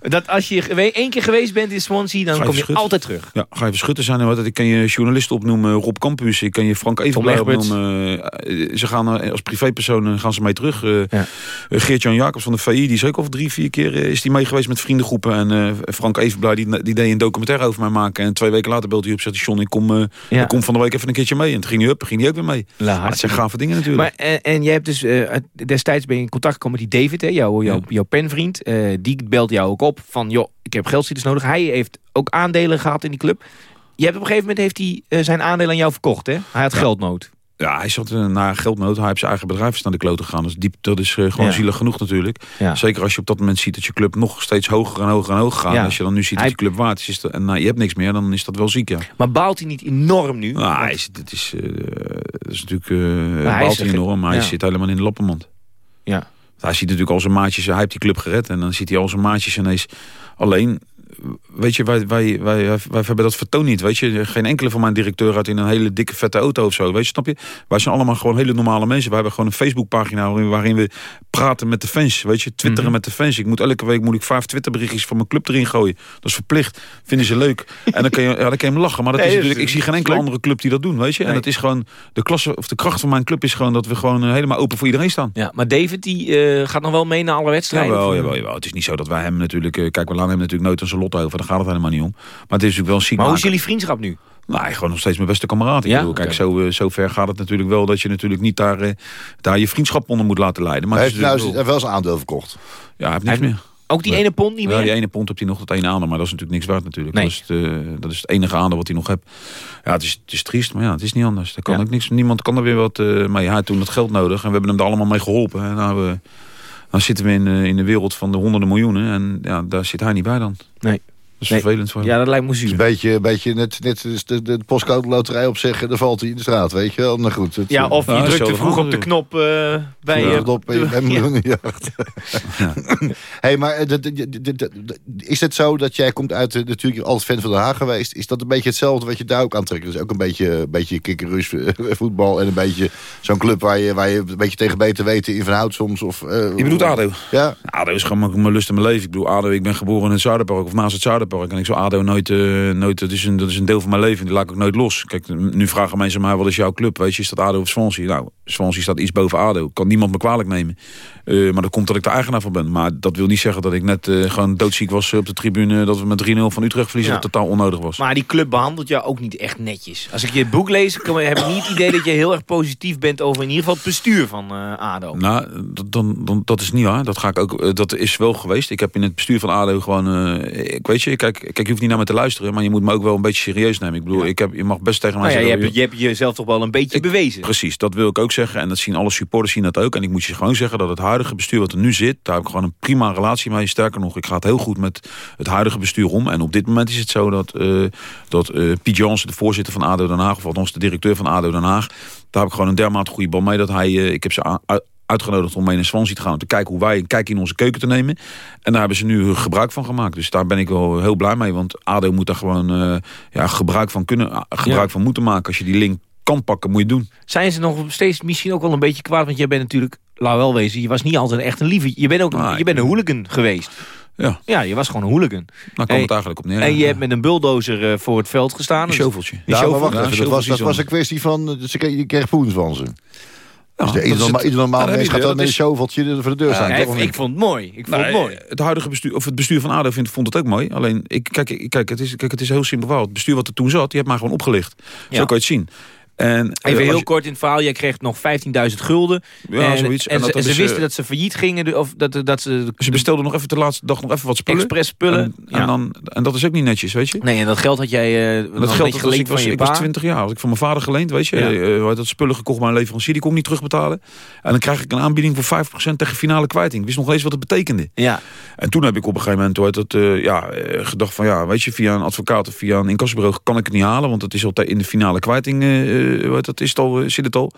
Dat als je één keer geweest bent in Swansea, dan je kom je altijd terug. Ja, ga even schutten zijn. Dat Ik kan je journalisten opnoemen, Rob Campus. Ik kan je Frank Evenblij opnoemen. Eh, Ze gaan eh, als privépersoon eh, gaan ze mee terug. Geert-Jan Jacobs van de VI, die is ook al drie, vier keer is die mee geweest met vriendengroepen. En Frank Evenblij, die, die deed een documentaire over mij maken. En twee weken later belt hij op, zegt hij, John, ik kom, eh, Ja. ik kom van de week even een keertje mee. En toen ging hij op, ging hij ook weer mee. La, Maar het zijn gave dingen natuurlijk. Maar, en, en jij hebt dus destijds ben je in contact gekomen met die David, hè, jouw, jouw, Ja. jouw penvriend. Eh, die belt jou ook op van, joh, ik heb geldschieters nodig. Hij heeft ook aandelen gehad in die club. Je hebt op een gegeven moment heeft hij eh, zijn aandeel aan jou verkocht, hè? Hij had Ja. geldnood. Ja, hij zat naar geldnood. Hij heeft zijn eigen bedrijf is naar de klote gegaan. Dus diep, dat is eh, gewoon Ja. zielig genoeg natuurlijk. Ja. Zeker als je op dat moment ziet dat je club nog steeds hoger en hoger en hoger gaat. Ja. Als je dan nu ziet Hij- dat je club waard is, is dat- en nou, je hebt niks meer, dan is dat wel ziek, ja. Maar baalt hij niet enorm nu? Nou, hij is, dit is, dat is natuurlijk uh, hij baalt is hij enorm, maar hij zit helemaal in de lappenmand. Ja. Hij ziet natuurlijk al zijn maatjes, hij heeft die club gered. En dan ziet hij al zijn maatjes ineens alleen. Weet je, wij, wij, wij, wij, hebben dat vertoon niet. Weet je, geen enkele van mijn directeur uit in een hele dikke vette auto of zo. Weet je, snap je? Wij zijn allemaal gewoon hele normale mensen. Wij hebben gewoon een Facebookpagina waarin, waarin we praten met de fans. Weet je, twitteren Mhm. met de fans. Ik moet elke week moet ik vijf Twitterberichtjes van mijn club erin gooien. Dat is verplicht. Vinden ze leuk. En dan kan je, ja, dan kan je hem lachen. Maar dat Nee, is natuurlijk, ik zie geen enkele andere club die dat doen. Weet je? En Nee. dat is gewoon de klasse of de kracht van mijn club is gewoon dat we gewoon eh, helemaal open voor iedereen staan. Ja, maar David die eh, gaat nog wel mee naar alle wedstrijden? Jawel, Of- jawel, jawel. Het is niet zo dat wij hem natuurlijk... eh, Kijk, we laten hem natuurlijk nooit aan zijn lot over. Daar gaat het helemaal niet om. Maar het is natuurlijk wel een ziek Maar hoe is jullie vriendschap nu? Nou, gewoon nog steeds mijn beste kameraad. Ik Ja? bedoel, kijk, zo, eh, zo ver gaat het natuurlijk wel... dat je natuurlijk niet daar, eh, daar je vriendschap onder moet laten leiden. Maar hij heeft is nou wel zijn aandeel verkocht. ja, hij heeft niks Hij- meer. Ook die ene pond niet Ja, meer? die ene pond heb hij nog, dat ene aandeel. Maar dat is natuurlijk niks waard natuurlijk. Nee. Dat, is het, eh, dat is het enige aandeel wat hij nog hebt. Ja, het is, het is triest, maar ja, het is niet anders. Daar kan Ja. ook niks, niemand kan er weer wat eh mee. Hij had toen het geld nodig en we hebben hem er allemaal mee geholpen. En nou, dan zitten we in, eh, in de wereld van de honderden miljoenen. En ja, daar zit hij niet bij dan. Nee. Is Nee. vervelend voor hem. Ja, dat lijkt me zuur. Een beetje, beetje net, net als de, de postcode loterij opzeggen, dan valt hij in de straat, weet je wel. Nou goed. Het, Ja, of je Ja, drukte hetzelfde vroeg op de knop eh, bij... Ja, eh, op, bij miljoenenjacht. hey, maar eh, is het zo dat jij komt uit, eh, natuurlijk altijd fan van Den Haag geweest. Is dat een beetje hetzelfde wat je daar ook aantrekt? Dus ook een beetje, een beetje kikkerus eh, voetbal en een beetje zo'n club waar je, waar je een beetje tegen beter weten in verhoudt soms. Of, eh, Je bedoelt ADO? Ja. ADO is gewoon mijn- mijn lust in mijn leven. Ik bedoel, ADO, ik ben geboren in het Zuiderpark of naast het Zuiderpark. En ik zal ADO nooit, eh, nooit dat, is een, dat is een deel van mijn leven. Die laat ik ook nooit los. Kijk, nu vragen mensen mij, wat is jouw club? Weet je, is dat ADO of Swansea? Nou, Swansea staat iets boven ADO. Kan niemand me kwalijk nemen. Eh, maar dat komt dat ik de eigenaar van ben. Maar dat wil niet zeggen dat ik net eh, gewoon doodziek was op de tribune. Dat we met 3-0 van Utrecht verliezen. Ja. Dat totaal onnodig was. Maar die club behandelt jou ook niet echt netjes. Als ik je boek lees, kan- heb ik niet het idee dat je heel erg positief bent over in ieder geval het bestuur van eh, ADO. Nou, dat, dan, dan, dat is niet waar. Dat, ga ik ook, eh, dat is wel geweest. Ik heb in het bestuur van ADO gewoon... eh, ik weet je, kijk, kijk, je hoeft niet naar me te luisteren... maar je moet me ook wel een beetje serieus nemen. Ik bedoel, ik heb, je mag best tegen mij Nou ja, je, zeggen... hebt, je hebt jezelf toch wel een beetje bewezen. Precies, dat wil ik ook zeggen. En dat zien alle supporters zien dat ook. En ik moet je gewoon zeggen dat het huidige bestuur wat er nu zit... daar heb ik gewoon een prima relatie mee. Sterker nog, ik ga het heel goed met het huidige bestuur om. En op dit moment is het zo dat, eh dat eh Piet Jansen, de voorzitter van ADO Den Haag... of althans de directeur van ADO Den Haag... daar heb ik gewoon een dermate goede band mee... dat hij, eh, ik heb ze uitgenodigd om mee naar Swansea te gaan... om te kijken hoe wij een kijkje in onze keuken te nemen. En daar hebben ze nu gebruik van gemaakt. Dus daar ben ik wel heel blij mee. Want ADO moet daar gewoon ja, gebruik van kunnen, gebruik Ja. van moeten maken. Als je die link kan pakken, moet je doen. Zijn ze nog steeds misschien ook wel een beetje kwaad? Want jij bent natuurlijk, laat wel wezen, je was niet altijd echt een lieve. Je bent ook een, je bent een hooligan geweest. Ja. Ja, je was gewoon een hooligan. Daar kwam het eigenlijk op neer. En je ja. hebt met een bulldozer eh, voor het veld gestaan. Een shoveltje. Een Ja, shovel. wacht Ja, even. Dat was, dat was een kwestie van... eh, Ze kreeg, je kreeg poens van ze. dus ieder, norma- ieder normaal mens is- gaat dan met dat een shoveltje voor de deur staan. Ik, vond het mooi. Ik vond Nou, het mooi. Het huidige bestuur, of het bestuur van ADO vindt, vond het ook mooi. Alleen, ik, kijk, ik- kijk, het is, kijk, het is heel simpel. Het bestuur wat er toen zat, die heeft mij gewoon opgelicht. Zo kan je het zien. En, eh, Even heel je- kort in het verhaal. Jij kreeg nog 15.000 gulden. Ja, en, zoiets. En, En dat ze, ze- wisten dat ze failliet gingen. Of dat, dat ze Ze bestelden nog even de laatste dag nog even wat spullen. expres spullen. En, dan, en dat is ook niet netjes, weet je. Nee, en dat geld had jij eh dat geld was, geleend ik, was, van je ik pa. was 20 jaar. Had ik van mijn vader geleend, weet je. Ja. Eh, dat spullen gekocht bij een leverancier. Die kon ik niet terugbetalen. En dan krijg ik een aanbieding voor 5% tegen finale kwijting. Ik wist nog eens wat het betekende. Ja. En toen heb ik op een gegeven moment dat, eh, ja, eh, gedacht van... ja, weet je, via een advocaat of via een incassobureau kan ik het niet halen... want het is altijd in de finale kwijting, heet dat, is het al, eh, zit het al.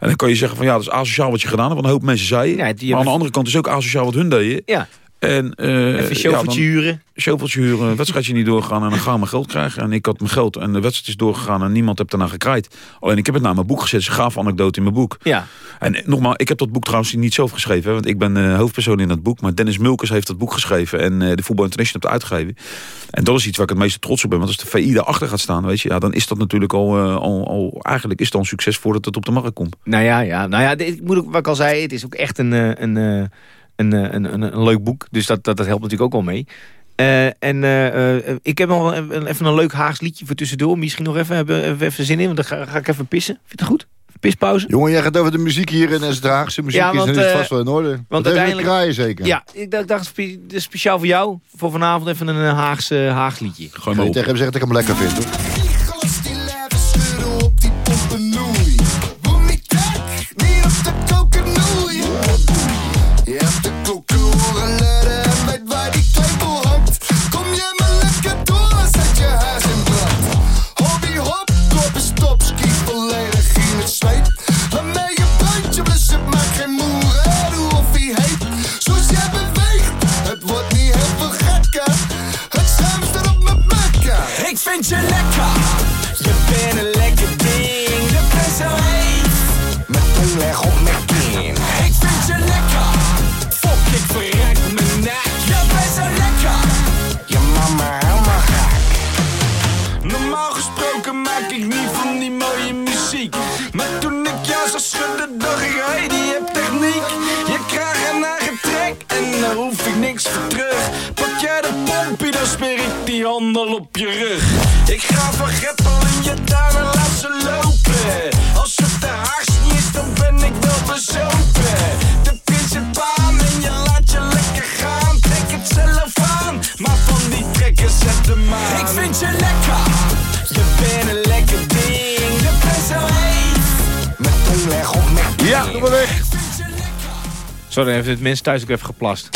En dan kan je zeggen van ja, dat is asociaal wat je gedaan hebt... want een hoop mensen zeiden. Ja, maar aan de andere kant is ook asociaal wat hun deden. Ja. En, eh, Even chauffeurtje ja, huren. Wedstrijdje niet doorgaan en dan gaan we mijn geld krijgen. En ik had mijn geld en de wedstrijd is doorgegaan en niemand heeft daarna gekraaid. Alleen ik heb het naar mijn boek gezet, een gaaf anekdote in mijn boek. Ja. En eh, nogmaals, ik heb dat boek trouwens niet zelf geschreven, hè, want ik ben eh, hoofdpersoon in dat boek. Maar Dennis Mulkers heeft dat boek geschreven en de Voetbal International heeft het uitgegeven. En dat is iets waar ik het meeste trots op ben, want als de VI daarachter gaat staan, weet je, ja, dan is dat natuurlijk al, al, al eigenlijk is het al een succes voordat het op de markt komt. Nou ja, ja. Nou ja, dit- ik moet ook, wat ik al zei, het is ook echt een, een, een, eh, een, een, een leuk boek. Dus dat, dat, dat helpt natuurlijk ook wel mee. Eh, en eh, ik heb nog wel even even een leuk Haags liedje voor tussendoor. Misschien nog even, hebben even zin in, want dan ga, ga ik even pissen. Vind je dat goed? Pispauze? Jongen, jij gaat over de muziek hier en als het Haagse muziek Ja, is, dan is het vast wel in orde. want Want uiteindelijk kraaien zeker. Ja, ik dacht, spe- speciaal voor jou. Voor vanavond even een Haagse Haags liedje. Gewoon tegen hem zeggen dat ik hem lekker vind, hoor. Smeer ik die handel op je rug. Ik ga van greppel in je tuin en laat ze lopen. Als het de haars niet is, dan ben ik wel bezopen. De principaan en je laat je lekker gaan. Trek het zelf aan, maar van die trekken zet de maan. Ik vind je lekker, je bent een lekker ding. Je bent zo heet. Mijn tong leg op mijn kin. Ja, doe maar weg. Zo, dan heeft het mensen thuis ook even geplast.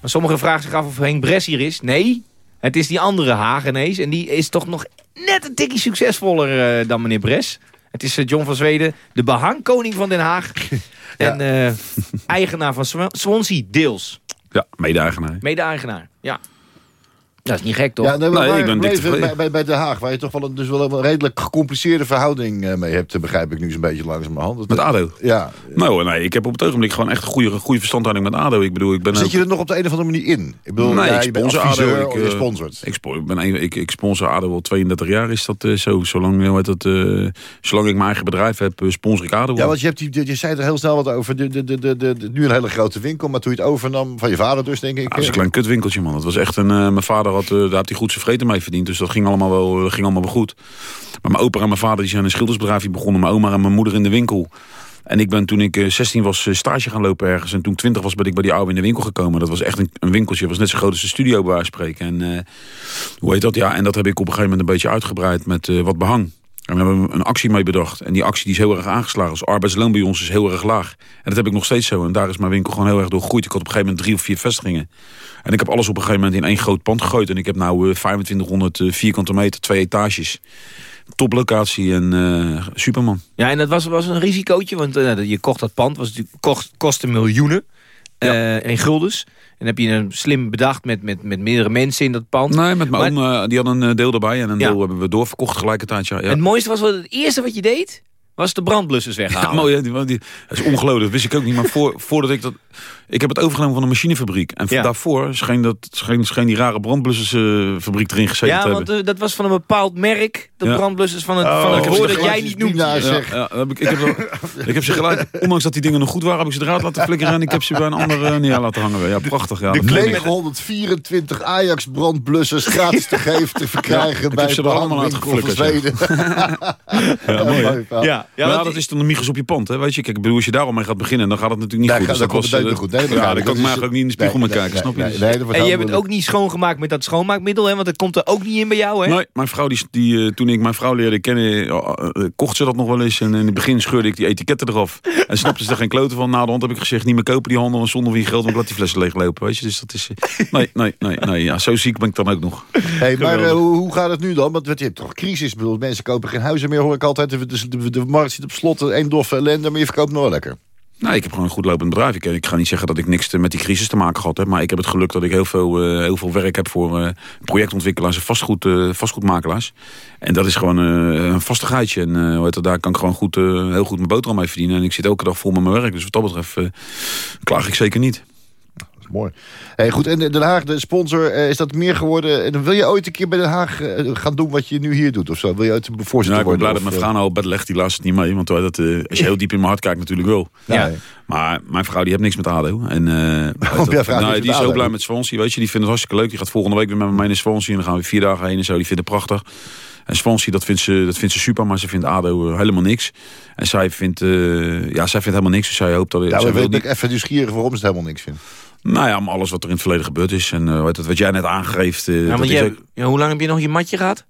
Maar sommigen vragen zich af of Henk Bres hier is. Nee, Het is die andere Hagenees. En die is toch nog net een tikkie succesvoller eh, dan meneer Bres. Het is eh, John van Zweden, de behangkoning van Den Haag. En eh, eigenaar van Swa- Swansea deels. Ja, mede-eigenaar. Mede-eigenaar, ja. Dat is niet gek, toch? Ja, nee, maar Nee, waar ik ben bij, bij, bij Den Haag, waar je toch wel een, dus wel een redelijk gecompliceerde verhouding eh, mee hebt, eh, begrijp ik nu zo'n beetje langzamerhand. Dat- Met ADO? Ja. Nou, nee, ik heb op het ogenblik gewoon echt een goede, goede verstandhouding met ADO. Ik bedoel, ik ben Zit ook- je er nog op de een of andere manier in? Ik bedoel, nee, ja, ik bent sponsor ADO. Ik, je eh, sponsort. Ik, spo- ik, ben een, ik, ik sponsor ADO al 32 jaar is dat eh, zo. Zolang, dat, eh, zolang ik mijn eigen bedrijf heb, sponsor ik ADO. Ja, want je, hebt die, je zei er heel snel wat over. De, de, de, de, de, de- nu een hele grote winkel, maar toen je het overnam van je vader dus, denk ik. dat is een klein kutwinkeltje, man. Dat was echt een, eh, mijn vader had, eh, daar heeft hij goed zijn vreten mee verdiend. Dus dat ging allemaal wel, eh, ging allemaal wel goed. Maar mijn opa en mijn vader die zijn een schildersbedrijfje begonnen. Mijn oma en mijn moeder in de winkel. En ik ben toen ik eh, 16 was eh, stage gaan lopen ergens. En toen 20 was ben ik bij die oude in de winkel gekomen. Dat was echt een, een winkeltje. Dat was net zo groot als de studio bij wijze van spreken. En hoe heet dat? Ja, en dat heb ik op een gegeven moment een beetje uitgebreid met wat behang. En we hebben een actie mee bedacht. En die actie die is heel erg aangeslagen. Dus arbeidsloon bij ons is heel erg laag. En dat heb ik nog steeds zo. En daar is mijn winkel gewoon heel erg door gegroeid. Ik had op een gegeven moment drie of vier vestigingen. En ik heb alles op een gegeven moment in één groot pand gegooid. En ik heb nu eh, 2500 eh, vierkante meter, twee etages. Toplocatie en eh, superman. Ja, en dat was, was een risicootje, want eh, je kocht dat pand, was kost, kostte miljoenen eh, in guldens. En heb je een slim bedacht met, met, met meerdere mensen in dat pand. Nee, met mijn Maar- oom, eh, die had een eh, deel erbij. En een Ja. deel hebben we doorverkocht tegelijkertijd. Ja, ja. Het mooiste was wel het eerste wat je deed, was de brandblussers Ja, weghalen. mooi, hè? Die, die, dat is ongelooflijk, dat wist ik ook niet. Maar voor, voordat ik dat... Ik heb het overgenomen van een machinefabriek. En Ja. daarvoor scheen, dat, scheen, scheen die rare brandblussersfabriek erin gezeten ja, te want hebben. eh, dat was van een bepaald merk, de Ja. brandblussers van het, Oh, van het woord dat jij niet noemt. Ja, zeg. ja, heb ik, ik, heb wel- ik heb ze gelijk, ondanks dat die dingen nog goed waren, heb ik ze eruit laten flikkeren. En ik heb ze bij een andere neer laten hangen. Ja, prachtig. Ja, De dat- 924 Ajax brandblussers gratis te geven te verkrijgen bij heb ze er allemaal Zweden. Ja, mooi, mooi. Ja, ja, maar want dat is dan de michels op je pand, hè? Weet je, kijk, ik bedoel, als je daar al mee gaat beginnen, dan gaat het natuurlijk niet Nee, goed. gaat- Dus dan komt het eh, goed. Nee, ja, dat dan kan ik eigenlijk ook niet in de spiegel Nee, mee kijken, nee, snap je? nee, Dus- nee, dat wordt en je hebt het ook niet schoongemaakt met dat schoonmaakmiddel, hè? want dat komt er ook niet in bij jou, hè? Nee, mijn vrouw, die, die, eh, toen ik mijn vrouw leerde kennen, eh, eh, kocht ze dat nog wel eens. En in het begin scheurde ik die etiketten eraf. En snapte ze er geen kloten van. Na de hand heb ik gezegd, niet meer kopen die handel. En zonder wie geld, want ik laat die flessen leeglopen. Weet je, dus dat is... nee, nee, nee, nee. Ja, zo ziek ben ik dan ook nog. Hey, maar hoe, hoe gaat het nu dan? Want je hebt toch crisis. Ik bedoel, mensen kopen geen huizen meer, hoor ik altijd. De, de, de, de markt zit op slot, één doffe ellende, maar je verkoopt wel lekker. Nee, ik heb gewoon een goed lopend bedrijf. Ik, ga niet zeggen dat ik niks te- met die crisis te maken gehad heb. Maar ik heb het geluk dat ik heel veel, eh, heel veel werk heb voor eh, projectontwikkelaars en vastgoed, eh, vastgoedmakelaars. En dat is gewoon een vastigheidje. En hoe heet daar kan ik gewoon goed, heel goed mijn boterham mee verdienen. En ik zit elke dag vol met mijn werk. Dus wat dat betreft klaag ik zeker niet. Mooi. Hey, goed, en Den Haag, de sponsor, eh, is dat meer geworden? En dan wil je ooit een keer bij Den Haag eh, gaan doen wat je nu hier doet? Of zo? Wil je ooit Ja, voorzitter ik ben blij dat mijn vrouw nou op bed legt. Die luistert niet mee. Want dat, eh, als je heel diep in mijn hart kijkt natuurlijk wel. Ja. Maar mijn vrouw die heeft niks met ADO. En, eh, dat? vraagt nou, die is zo ADO? blij met Swansea. Weet je, die vindt het hartstikke leuk. Die gaat volgende week weer met me mee naar Swansea. En dan gaan we vier dagen heen en zo. Die vindt het prachtig. En Swansea, dat vindt ze, dat vindt ze super. Maar ze vindt ADO eh, helemaal niks. En zij vindt, eh, ja, zij vindt helemaal niks. Dus zij hoopt dat... Ja, zij maar wil ik even nieuwsgierig waarom ze het helemaal niks vindt. Nou ja, maar alles wat er in het verleden gebeurd is. En eh, wat jij net aangeeft. eh, Ja, jij- ook- ja, hoe lang heb je nog je matje gehad?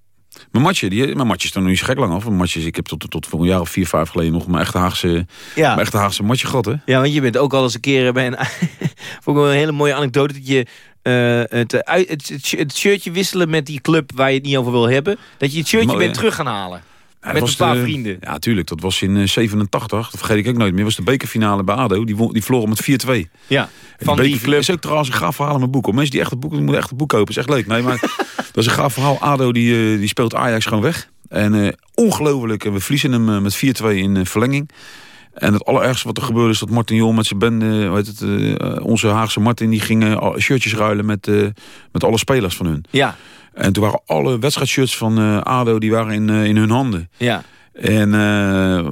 Mijn matje, die, mijn matje is er nog niet zo gek lang af. Mijn matje is, ik heb tot, tot voor een jaar of vier, vijf geleden nog mijn echte Haagse, Ja. mijn echte Haagse matje gehad. Hè? Ja, want je bent ook al eens een keer bij een... vond ik een hele mooie anekdote dat je... eh, het, eh, het, het, shirtje wisselen met die club waar je het niet over wil hebben. Dat je het shirtje bent terug gaan halen. Ja, met een paar de- vrienden. Ja, tuurlijk. Dat was in eh, 87. Dat vergeet ik ook nooit meer. was de bekerfinale bij ADO. Die, won, die verloren met 4-2. Ja, En van die is ook trouwens een gaaf verhaal in mijn boek. Om mensen die echt het boek, die moeten echt het boek kopen. is echt leuk. Nee, maar dat is een gaaf verhaal. ADO die, eh, die speelt Ajax gewoon weg. En eh, ongelooflijk. En we verliezen hem eh, met 4-2 in eh, verlenging. En het allerergste wat er gebeurde is dat Martin Jol met zijn bende, het, eh, onze Haagse Martin, die ging eh, shirtjes ruilen met, eh, met alle spelers van hun. Ja, En toen waren alle wedstrijdshirts van eh, ADO die waren in, eh, in hun handen. ja. En eh,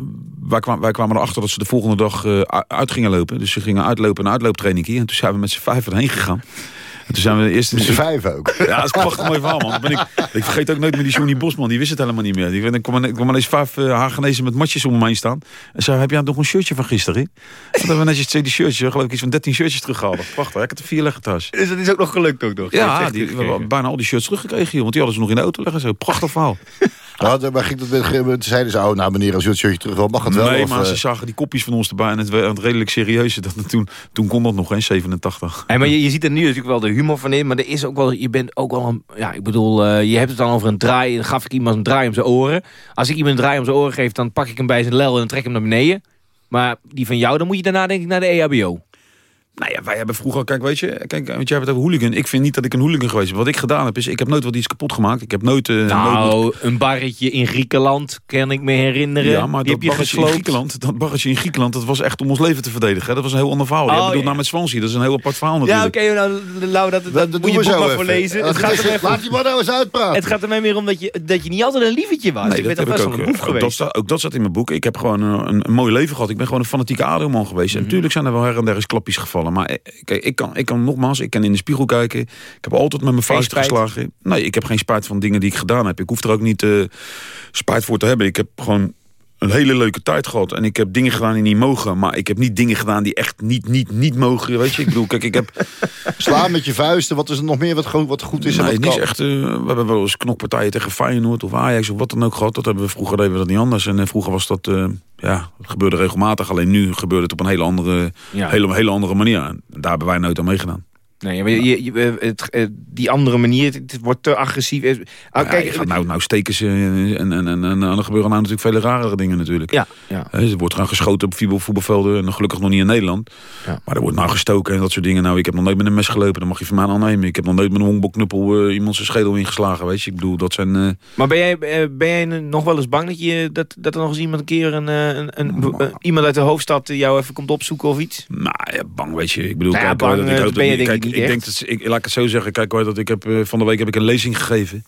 wij, kwamen, wij kwamen erachter dat ze de volgende dag uit gingen lopen. Dus ze gingen uitlopen een uitlooptraining hier. En toen zijn we met z'n vijf erheen gegaan. En toen zijn we eerst... Dus vijf ook. Ja, dat is een prachtig mooi verhaal, man. Dan Ben ik, ik vergeet ook nooit meer die Johnny Bosman. Die wist het helemaal niet meer. Die, ik kwam, ik kwam ineens vijf uh, Hagenezen met matjes om me heen staan. En zei, heb jij nog een shirtje van gisteren? Dan hebben we netjes twee die shirtjes, geloof ik iets van 13 shirtjes teruggehaald. Prachtig, ik heb er vier leggen thuis. Dus dat is ook nog gelukt ook nog. Ja, die, we hebben bijna al die shirts teruggekregen hier. Want die hadden ze nog in de auto leggen. Zo, prachtig verhaal. Nou, dan- maar ging dat met, zeiden ze, oh nou meneer, als u het shirtje terug wil, mag het wel. nee, maar eh, ze zagen die kopjes van ons erbij en het werd redelijk serieus. Dat, toen, toen kon dat nog, hè, 87. Hey, maar je, je ziet er nu natuurlijk wel de humor van in, maar er is ook wel, je bent ook wel een, ja, ik bedoel, eh, je hebt het dan over een draai, dan gaf ik iemand een draai om zijn oren. Als ik iemand een draai om zijn oren geef, dan pak ik hem bij zijn lel en dan trek ik hem naar beneden. Maar die van jou, dan moet je daarna denk ik naar de EHBO. Nou ja, wij hebben vroeger, kijk, weet je, kijk, want jij hebt het over hooligan. Ik vind niet dat ik een hooligan geweest ben. Wat ik gedaan heb, is, ik heb nooit wat iets kapot gemaakt. Ik heb nooit... nooit Nou, een barretje in Griekenland, kan ik me herinneren. Ja, maar die dat heb je barretje in. Griekenland, dat barretje in Griekenland, dat was echt om ons leven te verdedigen. Hè? Dat was een heel ander verhaal. Oh, Jij bedoelt ja. nou met Swansea, dat is een heel apart verhaal Ja, natuurlijk. oké, nou, Lau, dat, dat, dat moet je boek zo maar even. voorlezen. Eh, Het gaat, er Laat die man nou eens uitpraten. het gaat er mij meer om dat je, dat je niet altijd een lievetje was. Nee, je dat heb toch ik wel een boef ook, dat geweest. ook dat staat in mijn boek. Ik heb gewoon een, een, een mooi leven gehad. Ik ben gewoon een fanatieke ADO-man geweest. Mhm. En natuurlijk zijn er wel her en der eens klapjes gevallen. Maar eh, kijk, ik kan, ik kan nogmaals, ik kan in de spiegel kijken. Ik heb altijd met mijn vuist geslagen. Nee, ik heb geen spijt van dingen die ik gedaan heb. Ik hoef er ook niet eh, spijt voor te hebben. Ik heb gewoon een hele leuke tijd gehad. En ik heb dingen gedaan die niet mogen. Maar ik heb niet dingen gedaan die echt niet, niet, niet mogen. Weet je, ik bedoel, kijk, ik heb... Slaan met je vuisten, wat is er nog meer wat, go- wat goed is en Nee, wat niks kan? echt. eh, we hebben wel eens knokpartijen tegen Feyenoord of Ajax of wat dan ook gehad. Dat hebben we vroeger deden we dat niet anders. En eh, vroeger was dat, eh, ja, het gebeurde regelmatig. Alleen nu gebeurt het op een hele andere, Ja. hele, hele andere manier. En daar hebben wij nooit aan meegedaan. Nee, maar je, je, je- het, eh, die andere manier, het, wordt te agressief. Eh, Ah, kijk, nou, nou steken ze en, en, en, en, er gebeuren nou natuurlijk vele rarere dingen natuurlijk. Ja, ja. Er wordt gaan geschoten op voetbal- voetbalvelden en gelukkig nog niet in Nederland. Ja. Maar er wordt nou gestoken en dat soort dingen. Nou, ik heb nog nooit met een mes gelopen, dan mag je van mij aannemen. Ik heb nog nooit met een honkbalknuppel eh, iemand zijn schedel ingeslagen, weet je. Ik bedoel, dat zijn... eh, Maar ben jij, eh, ben jij nog wel eens bang dat, je, dat, dat er nog eens iemand een keer een, eh, een, een, eh, iemand uit de hoofdstad jou even komt opzoeken of iets? Nou ja, bang weet je. Ik bedoel, Nou ja, kijk, hoor, bang, dat ik eh, ben je denk ik ik denk dat ik, laat ik het zo zeggen. Kijk, hoor, dat ik heb eh, van de week heb ik een lezing gegeven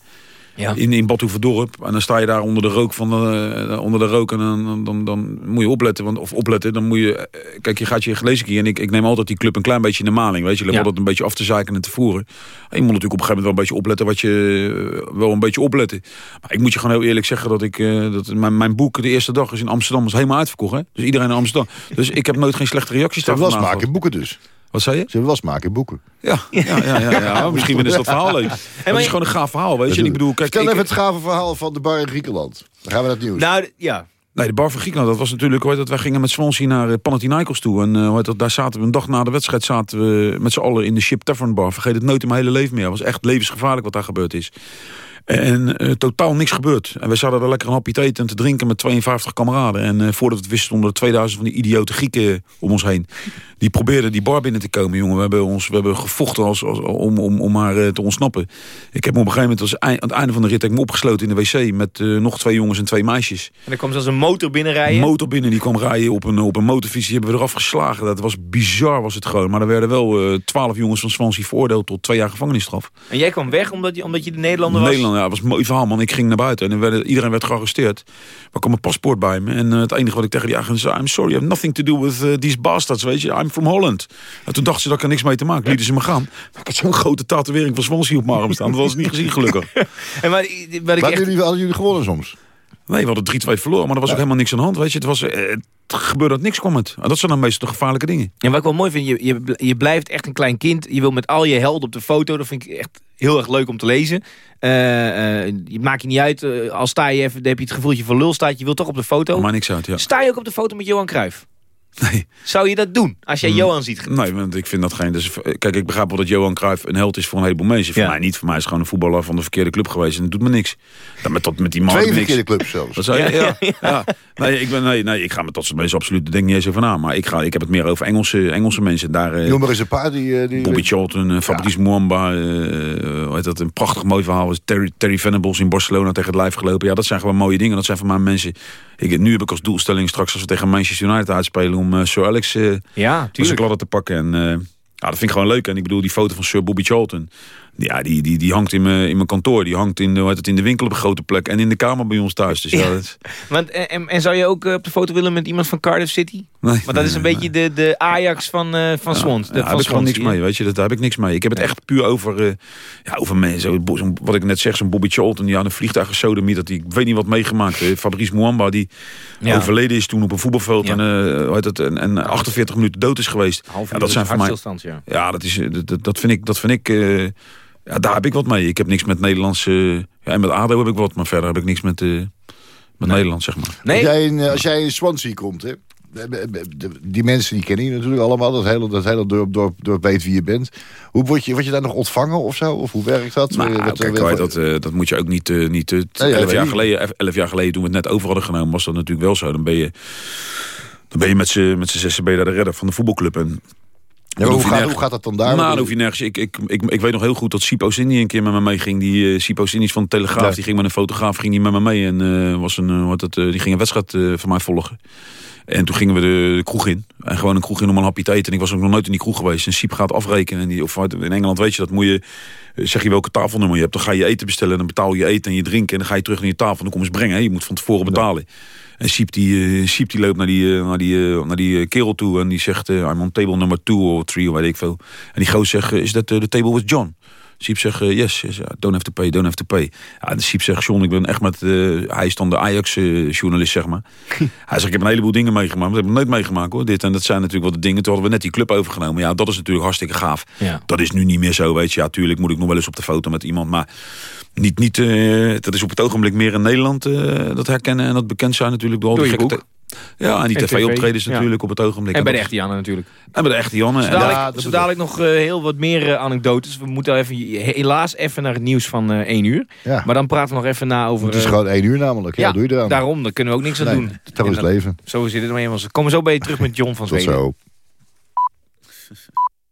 Ja. in in Bad Hoeverdorp en dan sta je daar onder de rook van de, eh, onder de rook en dan, dan, dan, moet je opletten, want of opletten, dan moet je eh, kijk, je gaat je lezing en ik, ik neem altijd die club een klein beetje in de maling, weet je, je Ja. altijd een beetje af te zeiken en te voeren. En je moet natuurlijk op een gegeven moment wel een beetje opletten wat je wel een beetje opletten. Maar ik moet je gewoon heel eerlijk zeggen dat ik eh, dat mijn, mijn boek de eerste dag is in Amsterdam is helemaal uitverkocht, hè? Dus iedereen in Amsterdam. Dus ik heb nooit geen slechte reacties daarvan smaak in boeken dus. Wat zei je? Ze smaak in boeken. Ja, ja, ja, ja, ja. misschien is dat verhaal leuk. Het is gewoon een gaaf verhaal, weet je. En ik bedoel, kijk, ik- even het gave verhaal van de bar in Griekenland. Dan gaan we naar het nieuws. Nou, ja. Nee, de bar van Griekenland, dat was natuurlijk... Hoor, dat wij gingen met Swansea naar eh, Panathinaikos toe. En eh, hoor, dat, daar zaten we een dag na de wedstrijd... zaten we met z'n allen in de Ship Tavern bar. Vergeet het nooit in mijn hele leven meer. Het was echt levensgevaarlijk wat daar gebeurd is. En eh, totaal niks gebeurd. En wij zaten daar lekker een hapje te eten en te drinken met 52 kameraden. En eh, voordat we het wisten stonden er 2000 van die idiote Grieken om ons heen. Die probeerden die bar binnen te komen, jongen. We hebben, ons, we hebben gevochten als, als, om, om, om maar eh, te ontsnappen. Ik heb me op een gegeven moment, als, eind- aan het einde van de rit... heb ik me opgesloten in de wc met eh, nog twee jongens en twee meisjes. En dan kwam zelfs een motor binnenrijden. motor binnen, die kwam rijden op een, op een motorfiets. Die hebben we eraf geslagen. Dat was bizar, was het gewoon. Maar er werden wel eh, twaalf jongens van Swansea veroordeeld tot twee jaar gevangenisstraf. en jij kwam weg omdat je, omdat je de Nederlander was? Nederland, ja, dat was een mooi verhaal, man. Ik ging naar buiten en er iedereen werd gearresteerd. Maar ik kwam mijn paspoort bij me. En het enige wat ik tegen die agent zei... I'm sorry, I have nothing to do with these bastards, weet je. I'm from Holland. En toen dachten ze dat ik er niks mee te maken. Lieten ze me gaan. Ik had zo'n grote tatoeëring van Swansea op mijn arm staan. Dat was niet gezien, gelukkig. En maar, ik Maar echt... jullie, hadden jullie gewonnen soms? Nee, we hadden 3-2 verloren, maar er was ook helemaal niks aan de hand. Weet je, het, was, eh, het gebeurde dat niks kwam het. En dat zijn dan meestal de gevaarlijke dingen. En wat ik wel mooi vind, je, je, je blijft echt een klein kind. Je wil met al je helden op de foto. Dat vind ik echt heel erg leuk om te lezen. Eh, eh, je maakt je niet uit. eh, als sta je even, dan heb je het gevoel dat je voor lul staat. Je wilt toch op de foto. Maar niks uit, ja. Sta je ook op de foto met Johan Cruijff? Nee. Zou je dat doen? Als jij Mm. Johan ziet. Nee, want ik vind dat geen... Dus, eh, kijk, ik begrijp wel dat Johan Cruijff een held is voor een heleboel mensen. Voor Ja. mij niet. Voor mij is het gewoon een voetballer van de verkeerde club geweest. En dat doet me niks. Dan met, tot, met die man Twee niks. verkeerde clubs zelfs. Wat zei je? Ja, Ja, ja. Nee, ik ben, nee, nee, ik ga met dat soort mensen absoluut denk niet eens over na. Maar ik, ga, ik heb het meer over Engelse, Engelse mensen. Daar, eh, Noem maar eens een paar die... eh, die Bobby Charlton, eh, Fabrice Muamba. eh, hoe heet dat, een prachtig mooi verhaal. is Terry, Terry Venables in Barcelona tegen het lijf gelopen. Ja, dat zijn gewoon mooie dingen. Dat zijn voor mij mensen... Ik, nu heb ik als doelstelling straks als we tegen Manchester United uitspelen... om eh, Sir Alex Ja, tuurlijk. ik ladder te pakken. En eh, ja, dat vind ik gewoon leuk. En ik bedoel, die foto van Sir Bobby Charlton... Ja, die, die, die hangt in mijn, in mijn kantoor. Die hangt in het, in de winkel op een grote plek. En in de kamer bij ons thuis. Dus ja, is- Want, en, en, zou je ook eh, op de foto willen met iemand van Cardiff City? Nee, Want dat is een nee, beetje de, de Ajax van, eh van Swans. Ja, daar heb ik gewoon niks mee, weet je. Dat, daar heb ik niks mee. Ik heb het echt puur over, eh, ja, over mensen. Zo, wat ik net zeg, zo'n Bobby Charlton die aan een vliegtuig gesodemiet. Dat die, ik weet niet wat meegemaakt. heeft. Fabrice Muamba die Ja. overleden is toen op een voetbalveld. En, heet het, en, en 48 minuten dood is geweest. Half dat zijn voor mij. ja. Ja, dat, is, dat, dat- vind ik. Dat vind ik Ja, daar heb ik wat mee. Ik heb niks met Nederlandse... Ja, en met ADO heb ik wat, maar verder heb ik niks met, eh, met Nederland, zeg maar. Als, jij in, eh, als jij in Swansea komt, hè, die mensen die kennen je natuurlijk allemaal. Dat hele, dat hele dorp, dorp, dorp weet wie je bent. Hoe word je, word je daar nog ontvangen of zo? Of hoe werkt dat? Nou, Wat- kijk, wat- dat, eh, dat moet je ook niet... eh, niet eh, Nee, elf, jaar geleden, elf jaar geleden, toen we het net over hadden genomen... was dat natuurlijk wel zo. Dan ben je, dan ben je met z'n met z'n zessen ben je daar de redder van de voetbalclub. En hoef hoe gaat- nergens- hoe gaat dat dan daar? Nou, hoef je nergens. Ik, ik, ik, ik weet nog heel goed dat Sipo Cindy een keer met me meeging. Die uh, Sipo is van de Telegraaf. Ja. Die ging met een fotograaf ging die met me mee. En eh, was een, eh, wat het, die ging een wedstrijd van mij volgen. En toen gingen we de, de kroeg in. En gewoon een kroeg in om een hapje te eten. En ik was ook nog nooit in die kroeg geweest. En Siep gaat afrekenen. En die, of in Engeland weet je dat. Moet je, zeg je welke tafelnummer je hebt. Dan ga je eten bestellen. En dan betaal je eten en je drinken. En dan ga je terug naar je tafel. En dan kom je eens brengen. hè. Je moet van tevoren betalen. En Siep die, eh, Siep die loopt naar die, eh, naar die, eh, naar die kerel toe. En die zegt, I'm on table number two of three, of weet ik veel. En die goos zegt, is dat de table with John? Siep zegt, yes, don't have to pay, don't have to pay. Ja, en Siep zegt, John, ik ben echt met... eh, hij is dan de Ajax-journalist, zeg maar. hij zegt, ik heb een heleboel dingen meegemaakt. maar Dat heb nooit meegemaakt, hoor. Dit en dat zijn natuurlijk wel de dingen. Toen hadden we net die club overgenomen. Ja, dat is natuurlijk hartstikke gaaf. Ja. Dat is nu niet meer zo, weet je. Ja, tuurlijk moet ik nog wel eens op de foto met iemand. Maar niet, niet, eh, dat is op het ogenblik meer in Nederland eh, dat herkennen en dat bekend zijn natuurlijk. Door, gekke te- Ja, en die En tv-optredens ja. natuurlijk op het ogenblik. En bij de echte Janne natuurlijk. En bij de echte Janne. Zo dadelijk, daar- zo dadelijk nog eh, heel wat meer anekdotes. We moeten even, helaas even naar het nieuws van eh 1 uur. Ja. Maar dan praten we nog even na over... Het is gewoon één uur namelijk. Ja, ja, doe je eraan? daarom. Daar kunnen we ook niks aan Nee, doen. dat is leven. Zo zit het nou eenmaal. We komen zo bij je terug met John van Tot Zweden. zo.